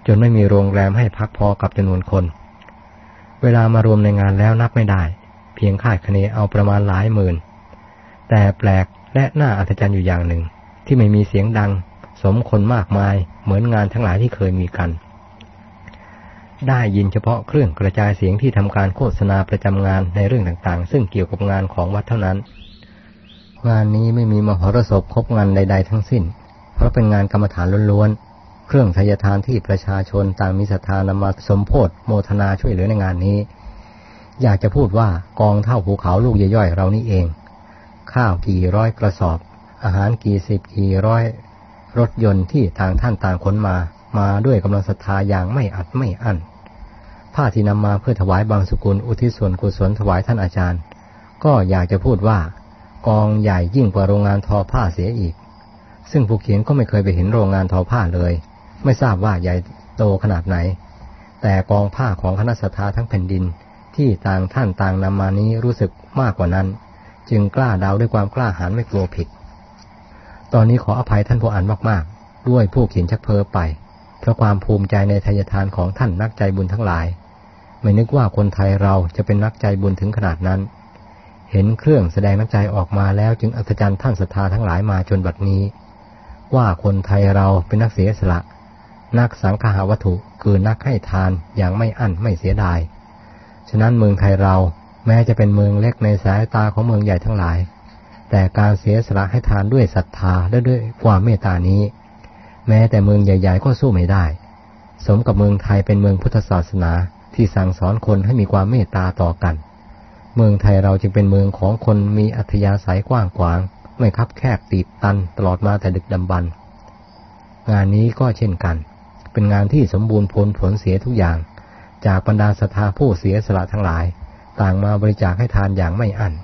A: จนไม่มีโรงแรมให้พักพอกับจำนวนคน เวลามารวมในงานแล้วนับไม่ได้ เพียงคาดคะเนเอาประมาณหลายหมื่น แต่แปลกและน่าอัศจรรย์อยู่อย่างหนึ่ง ที่ไม่มีเสียงดัง สมคนมากมาย เหมือนงานทั้งหลายที่เคยมีกัน ได้ยินเฉพาะเครื่องกระจายเสียงที่ทำการโฆษณาประจำงานในเรื่องต่างๆ ซึ่งเกี่ยวกับงานของวัดเท่านั้น งานนี้ไม่มีมหรสพครบงานใด ๆ ทั้งสิ้น เพราะเป็นงานกรรมฐานล้วนๆ เครื่องทายทานที่ประชาชนต่างมีศรัทธานำมาสมโพธโมทนาช่วยเหลือในงานนี้ อยากจะพูดว่ากองเท่าภูเขาลูกย่อยๆเรานี่เอง ข้าวกี่ร้อยกระสอบ อาหารกี่สิบกี่ร้อย รถยนต์ที่ทางท่านต่างขนมา มาด้วยกำลังศรัทธาอย่างไม่อัดไม่อั้นผ้าที่นำมาเพื่อถวายบางสกุลอุทิศส่วนกุศลถวายท่านอาจารย์ ก็อยากจะพูดว่า กองใหญ่ยิ่งกว่าโรงงานทอผ้าเสียอีก ซึ่งผู้เขียนก็ไม่เคยไปเห็นโรงงานทอผ้าเลย ไม่ทราบว่าใหญ่โตขนาดไหน แต่กองผ้าของคณะสัทธาทั้งแผ่นดินที่ต่างท่านต่างนำมานี้รู้สึกมากกว่านั้น จึงกล้าเดาด้วยความกล้าหาญไม่กลัวผิด ตอนนี้ขออภัยท่านผู้อ่านมากๆ ด้วยผู้เขียนชักเพ้อไป เพราะความภูมิใจในทายทานของท่านนักใจบุญทั้งหลาย ไม่นึกว่าคนไทยเราจะเป็นนักใจบุญถึงขนาดนั้น เห็นเครื่องแสดงน้ำใจออกมาแล้วจึงอัศจรรย์ท่านศรัทธาทั้งหลายมาจนบัดนี้ ว่าคนไทยเราเป็นนักเสียสละ นักสังขาวัตถุคือนักให้ทานอย่างไม่อั้นไม่เสียดาย ฉะนั้นเมืองไทยเราแม้จะเป็นเมืองเล็กในสายตาของเมืองใหญ่ทั้งหลาย แต่การเสียสละให้ทานด้วยศรัทธาและด้วยความเมตตานี้ แม้แต่เมืองใหญ่ ๆ ก็สู้ไม่ได้ สมกับเมืองไทยเป็นเมืองพุทธศาสนาที่สั่งสอนคนให้มีความเมตตาต่อกัน เมืองไทยเราจึงเป็นเมืองของคนมีอัธยาศัยกว้างขวาง ไม่คับแคบตีบตันตลอดมาแต่ดึกดำบรรงานนี้ก็เช่นกัน เป็นงานที่สมบูรณ์ผลผลเสียทุกอย่าง จากบรรดาศรัทธาผู้เสียสละทั้งหลาย ต่างมาบริจาคให้ทานอย่างไม่อั้น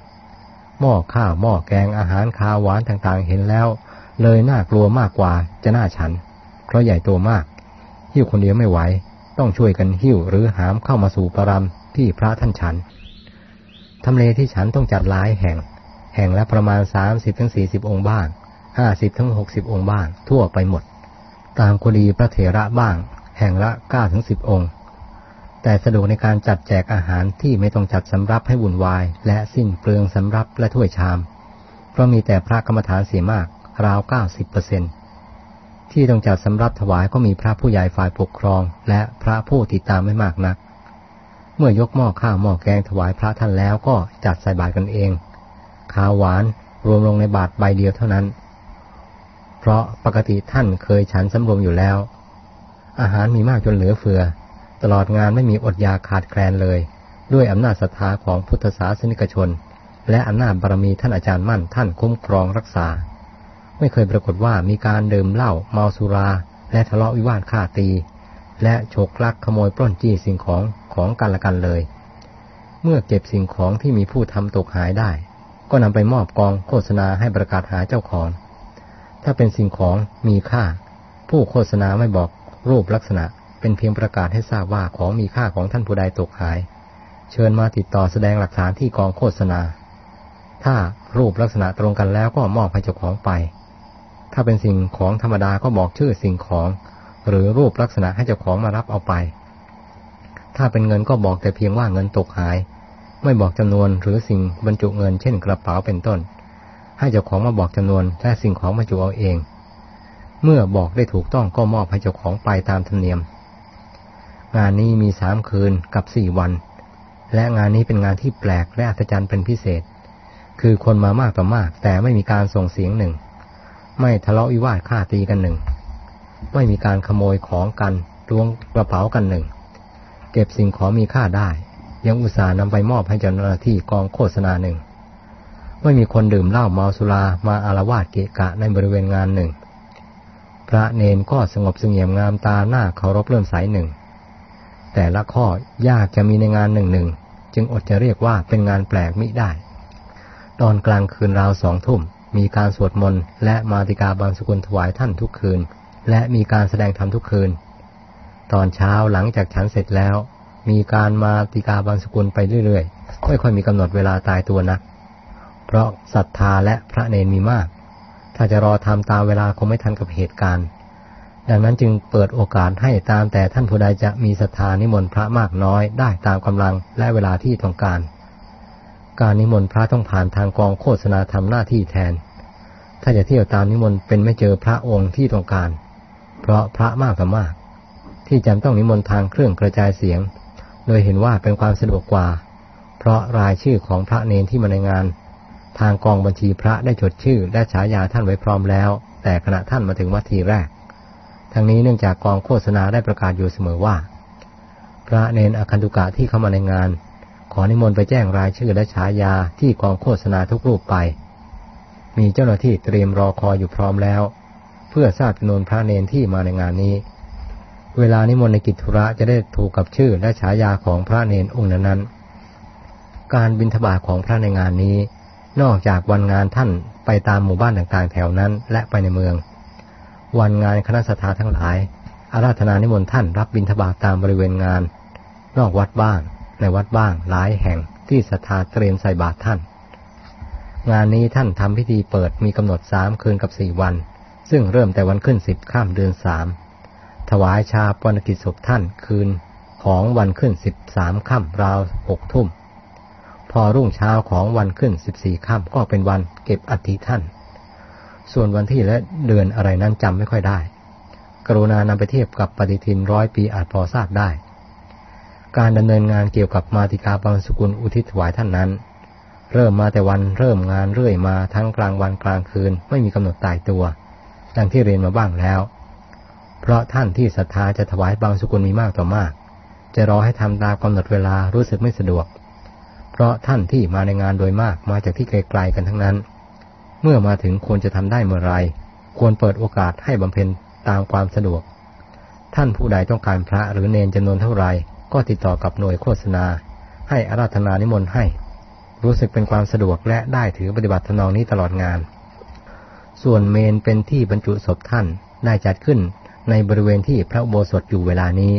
A: หม้อข้าวหม้อแกงอาหารคาวหวานต่างๆ เห็นแล้ว เลยน่ากลัวมากกว่าจะน่าฉัน เพราะใหญ่โตมาก หิ้วคนเดียวไม่ไหว ต้องช่วยกันหิ้วหรือหามเข้ามาสู่ปรำที่พระท่านฉัน ทำเลที่ฉันต้องจัดหลายแห่ง แห่งละประมาณสามสิบถึงสี่สิบองค์บ้างห้าสิบถึงหกสิบองค์บ้าง ทั่วไปหมด ตามกุฎีพระเถระบ้าง แห่งละเก้าถึงสิบองค์ แต่สะดวกในการจัดแจกอาหารที่ไม่ต้องจัดสำรับให้วุ่นวาย และสิ้นเปลืองสำรับและถ้วยชาม เพราะมีแต่พระกรรมฐานเสียมากราวเก้าสิบเปอร์เซ็นที่ต้องจัดสำรับถวายก็มีพระผู้ใหญ่ฝ่ายปกครอง และพระผู้ติดตามไม่มากนัก มื่อยกหม้อข้าวหม้อแกงถวายพระท่านแล้วก็จัดใส่บาตรกันเองข้าวหวานรวมลงในบาตรใบเดียวเท่านั้น เพราะปกติท่านเคยฉันสำรวมอยู่แล้ว อาหารมีมากจนเหลือเฟือ ตลอดงานไม่มีอดยาขาดแคลนเลย ด้วยอำนาจศรัทธาของพุทธศาสนิกชน และอำนาจบารมีท่านอาจารย์มั่นท่านคุ้มครองรักษา ไม่เคยปรากฏว่ามีการดื่มเหล้าเมาสุรา และทะเลาะวิวาทฆ่าตี และฉกลักขโมยปล้นจี้สิ่งของของกันละกันเลย เมื่อเก็บสิ่งของที่มีผู้ทำตกหายได้ ก็นำไปมอบกองโฆษณาให้ประกาศหาเจ้าของ ถ้าเป็นสิ่งของมีค่า ผู้โฆษณาไม่บอกรูปลักษณะ เป็นเพียงประกาศให้ทราบว่าของมีค่าของท่านผู้ใดตกหาย เชิญมาติดต่อแสดงหลักฐานที่กองโฆษณา ถ้ารูปลักษณะตรงกันแล้วก็มอบให้เจ้าของไป ถ้าเป็นสิ่งของธรรมดาก็บอกชื่อสิ่งของ หรือรูปลักษณะให้เจ้าของมารับเอาไป ถ้าเป็นเงินก็บอกแต่เพียงว่าเงินตกหาย ไม่บอกจำนวนหรือสิ่งบรรจุเงินเช่นกระเป๋าเป็นต้น ให้เจ้าของมาบอกจำนวนและสิ่งของบรรจุเอาเอง เมื่อบอกได้ถูกต้องก็มอบให้เจ้าของไปตามธรรมเนียม งานนี้มีสามคืนกับสี่วัน และงานนี้เป็นงานที่แปลกและอัศจรรย์เป็นพิเศษ คือคนมามากต่อมาก แต่ไม่มีการส่งเสียงหนึ่ง ไม่ทะเลาะวิวาทฆ่าตีกันหนึ่ง ไม่มีการขโมยของกันล้วงกระเป๋ากันหนึ่ง เก็บสิ่งของมีค่าได้ ยังอุตส่าห์นำไปมอบให้เจ้าหน้าที่กองโฆษณาหนึ่ง ไม่มีคนดื่มเหล้าเมาสุรามาอารวาสเกะกะในบริเวณงานหนึ่ง พระเนนก็สงบเสงี่ยมงามตาหน้าเคารพเลื่อมใสหนึ่ง แต่ละข้อยากจะมีในงานหนึ่งหนึ่งจึงอดจะเรียกว่าเป็นงานแปลกมิได้ ตอนกลางคืนราวสองทุ่มมีการสวดมนต์และมาติกาบางสกุลถวายท่านทุกคืน และมีการแสดงธรรมทุกคืน ตอนเช้าหลังจากฉันเสร็จแล้ว มีการมาติกาบางสกุลไปเรื่อยๆ ไม่ค่อยมีกำหนดเวลาตายตัวนัก เพราะศรัทธาและพระเนนมีมาก ถ้าจะรอทำตามเวลาคงไม่ทันกับเหตุการณ์ ดังนั้นจึงเปิดโอกาสให้ตามแต่ท่านผู้ใดจะมีศรัทธานิมนต์พระมากน้อยได้ตามกำลังและเวลาที่ต้องการ การนิมนต์พระต้องผ่านทางกองโฆษณาทำหน้าที่แทน ถ้าจะเที่ยวตามนิมนต์เป็นไม่เจอพระองค์ที่ต้องการ เพราะพระมากกับมาก ที่จำต้องนิมนต์ทางเครื่องกระจายเสียง โดยเห็นว่าเป็นความสะดวกกว่า เพราะรายชื่อของพระเนนที่มาในงาน ทางกองบัญชีพระได้จดชื่อและฉายาท่านไว้พร้อมแล้ว แต่ขณะท่านมาถึงวัดทีแรก ทั้งนี้เนื่องจากกองโฆษณาได้ประกาศอยู่เสมอว่า พระเนนอคันตุกะที่เข้ามาในงาน ขอนิมนต์ไปแจ้งรายชื่อและฉายาที่กองโฆษณาทุกรูปไป มีเจ้าหน้าที่เตรียมรอคอยอยู่พร้อมแล้ว เพื่อทราบจำนวนพระเนนที่มาในงานนี้ เวลานิมนต์ในกิจธุระจะได้ถูกกับชื่อและฉายาของพระเนนองค์นั้นการบินทบาทของพระในงานนี้ นอกจากวันงานท่านไปตามหมู่บ้านต่างๆ แถวนั้นและไปในเมือง วันงานคณะสัตยาทั้งหลาย อาราธนานิมนต์ท่านรับบินทบาทตามบริเวณงาน นอกวัดบ้าง ในวัดบ้างหลายแห่งที่ศรัทธาเตรียมใส่บาตรท่าน งานนี้ท่านทำพิธีเปิดมีกำหนดสามคืนกับสี่วัน ซึ่งเริ่มแต่วันขึ้นสิบข้ามเดือนสามถวายชาปนกิจศพท่านคืนของวันขึ้นสิบสามค่ำราวหกทุ่ม พอรุ่งเช้าของวันขึ้นสิบสี่ค่ำก็เป็นวันเก็บอัฐิท่าน ส่วนวันที่และเดือนอะไรนั้นจำไม่ค่อยได้ กรุณานำไปเทียบกับปฏิทินร้อยปีอาจพอทราบได้ การดำเนินงานเกี่ยวกับมาติกาบางสกุลอุทิศถวายท่านนั้น เริ่มมาแต่วันเริ่มงานเรื่อยมาทั้งกลางวันกลางคืนไม่มีกำหนดตายตัว ดังที่เรียนมาบ้างแล้ว เพราะท่านที่ศรัทธาจะถวายบางสกุลมีมากต่อมาก จะรอให้ทำตามกำหนดเวลารู้สึกไม่สะดวก เพราะท่านที่มาในงานโดยมากมาจากที่ไกลๆกันทั้งนั้น เมื่อมาถึงควรจะทำได้เมื่อไรควรเปิดโอกาสให้บำเพ็ญตามความสะดวก ท่านผู้ใดต้องการพระหรือเนนจำนวนเท่าไรก็ติดต่อกับหน่วยโฆษณา ให้อาราธนานิมนต์ให้ รู้สึกเป็นความสะดวกและได้ถือปฏิบัติทนองนี้ตลอดงาน ส่วนเมนเป็นที่บรรจุศพท่านได้จัดขึ้นในบริเวณที่พระโบสถอยู่เวลานี้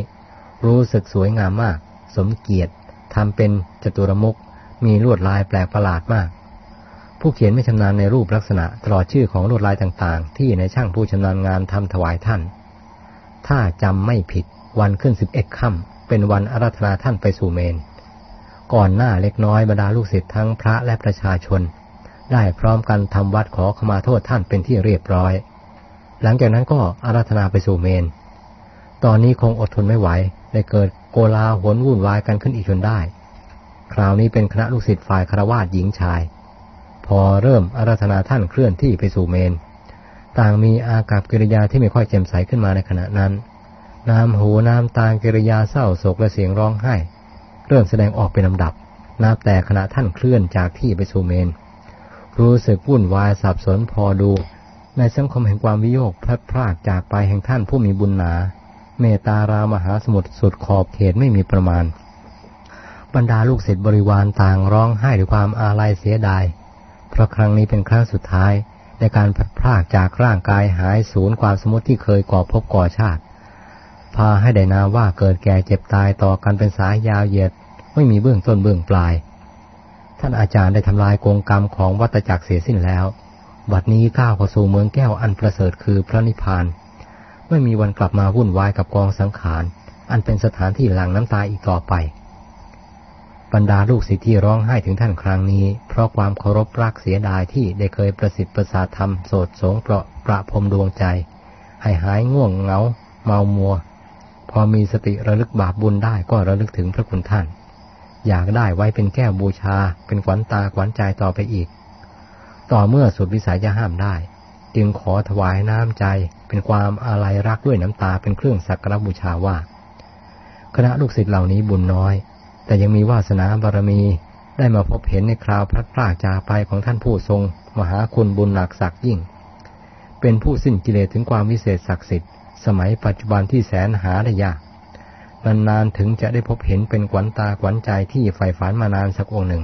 A: รู้สึกสวยงามมาก สมเกียรติทำเป็นจตุรมุกมีลวดลายแปลกประหลาดมาก ผู้เขียนไม่ชำนาญในรูปลักษณะตลอดชื่อของลวดลายต่างๆ ที่ในช่างผู้ชำนาญงานทำถวายท่าน ถ้าจำไม่ผิดวันขึ้นสิบเอ็ดค่ำเป็นวันอาราธนาท่านไปสู่เมน ก่อนหน้าเล็กน้อยบรรดาลูกศิษย์ทั้งพระและประชาชน ได้พร้อมกันทำวัดขอขมาโทษท่านเป็นที่เรียบร้อย หลังจากนั้นก็อาราธนาไปสู่เมน ตอนนี้คงอดทนไม่ไหวได้เกิดโกลาหนวุ่นวายกันขึ้นอีกจนได้ คราวนี้เป็นคณะลูกศิษย์ฝ่ายคารวาสหญิงชาย พอเริ่มอาราธนาท่านเคลื่อนที่ไปสู่เมน ต่างมีอากับกิริยาที่ไม่ค่อยแจ่มใสขึ้นมาในขณะนั้น น้ำหูน้ำตากิริยาเศร้าโศกและเสียงร้องไห้ เริ่มแสดงออกเป็นลำดับ นับแต่ขณะท่านเคลื่อนจากที่ไปสู่เมน รู้สึกวุ่นวายสับสนพอดู ในสังคมแห่งความวิโยคพลัดพรากจากไปแห่งท่านผู้มีบุญหนา เมตตารามหาสมุทรสุดขอบเขตไม่มีประมาณ บรรดาลูกศิษย์บริวารต่างร้องไห้ด้วยความอาลัยเสียดาย เพราะครั้งนี้เป็นครั้งสุดท้ายในการพลัดพรากจากร่างกายหายสูญความสมมติที่เคยก่อพบก่อชาติ พาให้ได้นาว่าเกิดแก่เจ็บตายต่อกันเป็นสายยาวเหยียด ไม่มีเบื้องต้นเบื้องปลาย ท่านอาจารย์ได้ทำลายกงกรรมของวัตจักรเสียสิ้นแล้ว บัดนี้ก้าวเข้าสู่เมืองแก้วอันประเสริฐคือพระนิพพาน ไม่มีวันกลับมาวุ่นวายกับกองสังขาร อันเป็นสถานที่หลั่งน้ำตาอีกต่อไป บรรดาลูกศิษย์ที่ร้องไห้ถึงท่านครั้งนี้ เพราะความเคารพรักเสียดายที่ได้เคยประสิทธิ์ประสาทธรรมโสดสงเปราะประพรมดวงใจ ให้หายง่วงเหงา เมามัว พอมีสติระลึกบาปบุญได้ก็ระลึกถึงพระคุณท่าน อยากได้ไว้เป็นแก้วบูชา เป็นขวัญตาขวัญใจต่อไปอีก ต่อเมื่อสุดวิสัยจะห้ามได้ จึงขอถวายน้ำใจ เป็นความอาลัยรักด้วยน้ำตาเป็นเครื่องสักการบูชาว่า คณะลูกศิษย์เหล่านี้บุญน้อย แต่ยังมีวาสนาบารมีได้มาพบเห็นในคราวพระพรากจาไปของท่านผู้ทรง มหาคุณบุญหนักศักยิ่ง เป็นผู้สิ้นกิเลสถึงความวิเศษศักดิ์สิทธิ์ สมัยปัจจุบันที่แสนหาได้ยาก นานๆถึงจะได้พบเห็นเป็นขวัญตาขวัญใจที่ใฝ่ฝันมานานสักองค์หนึ่ง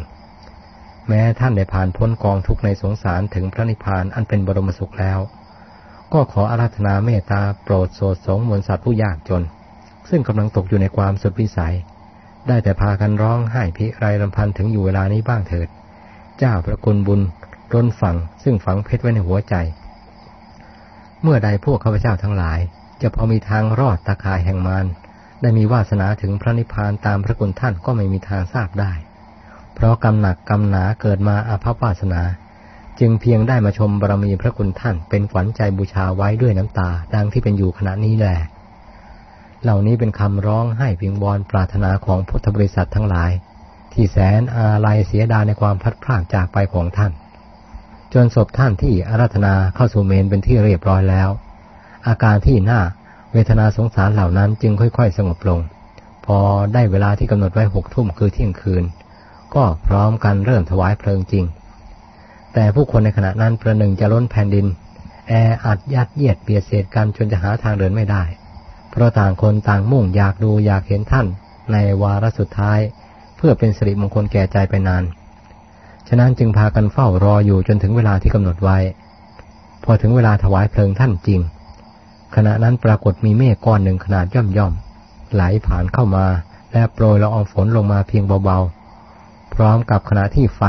A: แม้ท่านได้ผ่านพ้นกองทุกข์ในสงสารถึงพระนิพพานอันเป็นบรมสุขแล้ว ก็ขออาราธนาเมตตาโปรดโสดสงมวลสัตว์ผู้ยากจน ซึ่งกำลังตกอยู่ในความสุดวิสัย ได้แต่พากันร้องไห้พิไรลำพันถึงอยู่เวลานี้บ้างเถิด เจ้าพระคุณบุญร้นฝังซึ่งฝังเพชรไว้ในหัวใจ เมื่อใดพวกข้าพเจ้าทั้งหลาย จะพอมีทางรอดตะคายแห่งมาร ได้มีวาสนาถึงพระนิพพานตามพระคุณท่านก็ไม่มีทางทราบได้ เพราะกำหนักกำหนาเกิดมาอาภัพวาสนา จึงเพียงได้มาชมบารมีพระคุณท่านเป็นขวัญใจบูชาไว้ด้วยน้ำตา ดังที่เป็นอยู่ขณะนี้แหละเหล่านี้เป็นคำร้องให้พิงบอลปรารถนาของพุทธบริษัททั้งหลาย ที่แสนอาลัยเสียดายในความพัดพลาดจากไปของท่าน จนศพท่านที่อาราธนาเข้าสู่เมนเป็นที่เรียบร้อยแล้ว อาการที่หน้า เวทนาสงสารเหล่านั้นจึงค่อยๆ สงบลง พอได้เวลาที่กำหนดไว้หกทุ่มคือเที่ยงคืน ก็พร้อมกันเริ่มถวายเพลิงจริง แต่ผู้คนในขณะนั้นประหนึ่งจะล้นแผ่นดิน แออัดยัดเยียดเบียดเสียดกันจนจะหาทางเดินไม่ได้ เพราะต่างคนต่างมุ่งอยากดูอยากเห็นท่าน ในวาระสุดท้าย เพื่อเป็นสิริมงคลแก่ใจไปนาน ฉะนั้นจึงพากันเฝ้ารออยู่จนถึงเวลาที่กำหนดไว้ พอถึงเวลาถวายเพลิงท่านจริง ขณะนั้นปรากฏมีเมฆก้อนหนึ่งขนาดย่อมย่อมไหลผ่านเข้ามาและโปรยละอองฝนลงมาเพียงเบาๆ พร้อมกับขณะที่ไฟ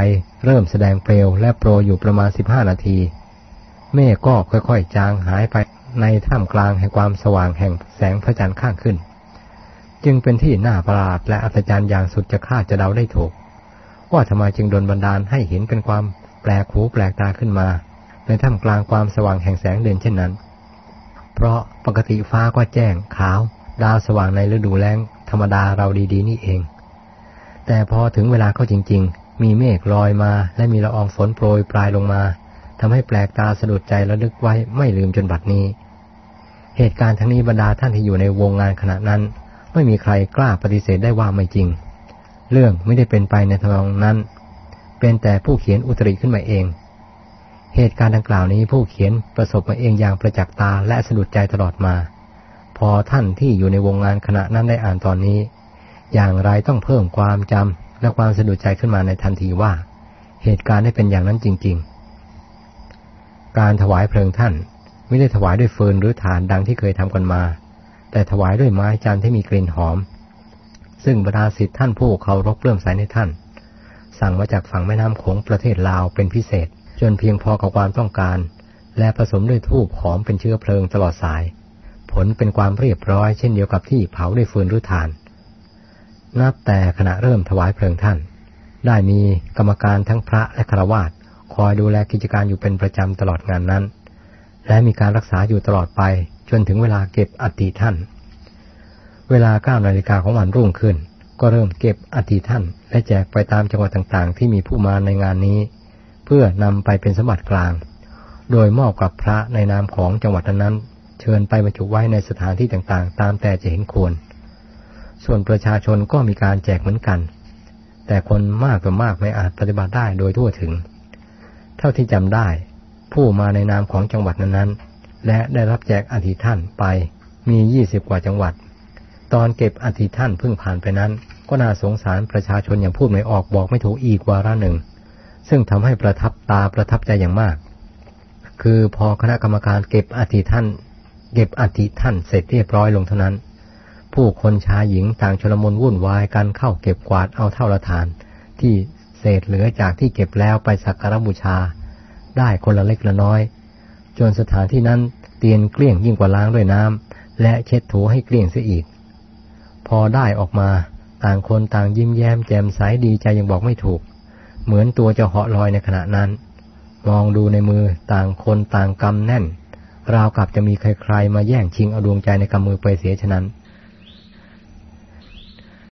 A: เริ่มแสดงเปลวและโปรยอยู่ประมาณสิบห้านาที เมฆก็ค่อยๆ จางหายไปในท่ามกลางแห่งความสว่างแห่งแสงพระจันทร์ข้างขึ้น จึงเป็นที่น่าประหลาดและอัศจรรย์อย่างสุดจะคาดจะเดาได้ถูก ว่าทำไมจึงดลบันดาลให้เห็นเป็นความแปลกหูแปลกตาขึ้นมา ในท่ามกลางความสว่างแห่งแสงเด่นเช่นนั้น เพราะปกติฟ้าก็แจ้งขาว ดาวสว่างในฤดูแล้งธรรมดาเราดีๆ นี่เอง แต่พอถึงเวลาเข้าจริง ๆ มีเมฆลอยมา และมีละอองฝนโปรยปลายลงมาทำให้แปลกตาสะดุดใจระลึกไว้ไม่ลืมจนบัดนี้ เหตุการณ์ทั้งนี้บรรดาท่านที่อยู่ในวงงานขณะนั้น ไม่มีใครกล้าปฏิเสธได้ว่าไม่จริง เรื่องไม่ได้เป็นไปในทางนั้น เป็นแต่ผู้เขียนอุตริขึ้นมาเอง เหตุการณ์ดังกล่าวนี้ผู้เขียนประสบมาเองอย่างประจักษ์ตาและสะดุดใจตลอดมา พอท่านที่อยู่ในวงงานขณะนั้นได้อ่านตอนนี้ อย่างไรต้องเพิ่มความจำและความสะดุดใจขึ้นมาในทันทีว่า เหตุการณ์ได้เป็นอย่างนั้นจริง ๆ การถวายเพลิงท่านไม่ได้ถวายด้วยเฟินหรือฐานดังที่เคยทำกันมา แต่ถวายด้วยไม้จันที่มีกลิ่นหอม ซึ่งบรรดาศิษย์ท่านผู้เคารพเริ่มใสในท่าน สั่งมาจากฝั่งแม่น้ำโขงประเทศลาวเป็นพิเศษ จนเพียงพอกับความต้องการ และผสมด้วยทูบหอมเป็นเชื้อเพลิงตลอดสาย ผลเป็นความเรียบร้อยเช่นเดียวกับที่เผาด้วยฟืนหรือถ่าน นับแต่ขณะเริ่มถวายเพลิงท่าน ได้มีกรรมการทั้งพระและคารวาสคอยดูแลกิจการอยู่เป็นประจำตลอดงานนั้น และมีการรักษาอยู่ตลอดไปจนถึงเวลาเก็บอัฐิท่าน เวลาเก้านาฬิกาของวันรุ่งขึ้น ก็เริ่มเก็บอัฐิท่าน และแจกไปตามจังหวัดต่างๆ ที่มีผู้มาในงานนี้ พื่อนำไปเป็นสมบัติกลาง โดยมอบกับพระในนามของจังหวัดนั้น เชิญไปบรรจุไว้ในสถานที่ต่างๆ ตามแต่จะเห็นควร ส่วนประชาชนก็มีการแจกเหมือนกัน แต่คนมากต่อมากไม่อาจปฏิบัติได้โดยทั่วถึง เท่าที่จำได้ ผู้มาในนามของจังหวัดนั้นๆ และได้รับแจกอธิท่านไปมียี่สิบกว่าจังหวัด ตอนเก็บอธิท่านเพิ่งผ่านไปนั้น ก็น่าสงสารประชาชนอย่างพูดไม่ออกบอกไม่ถูกอีกวาระหนึ่ง ซึ่งทำให้ประทับตาประทับใจอย่างมาก คือพอคณะกรรมการเก็บอธิท่าน เก็บอธิท่านเสร็จเรียบร้อยลงเท่านั้น ผู้คนชายหญิงต่างชลมุนวุ่นวายกันเข้าเก็บกวาดเอาเท่าละทาน ที่เศษเหลือจากที่เก็บแล้วไปสักการบูชา ได้คนละเล็กละน้อย จนสถานที่นั้นเตียนเกลี้ยงยิ่งกว่าล้างด้วยน้ำและเช็ดถูให้เกลี้ยงเสียอีก พอได้ออกมาต่างคนต่างยิ้มแย้มแจ่มใสดีใจยังบอกไม่ถูก เหมือนตัวจะเหาะลอยในขณะนั้น มองดูในมือต่างคนต่างกำแน่น ราวกับจะมีใครๆมาแย่งชิงเอาดวงใจในกำมือไปเสียฉะนั้น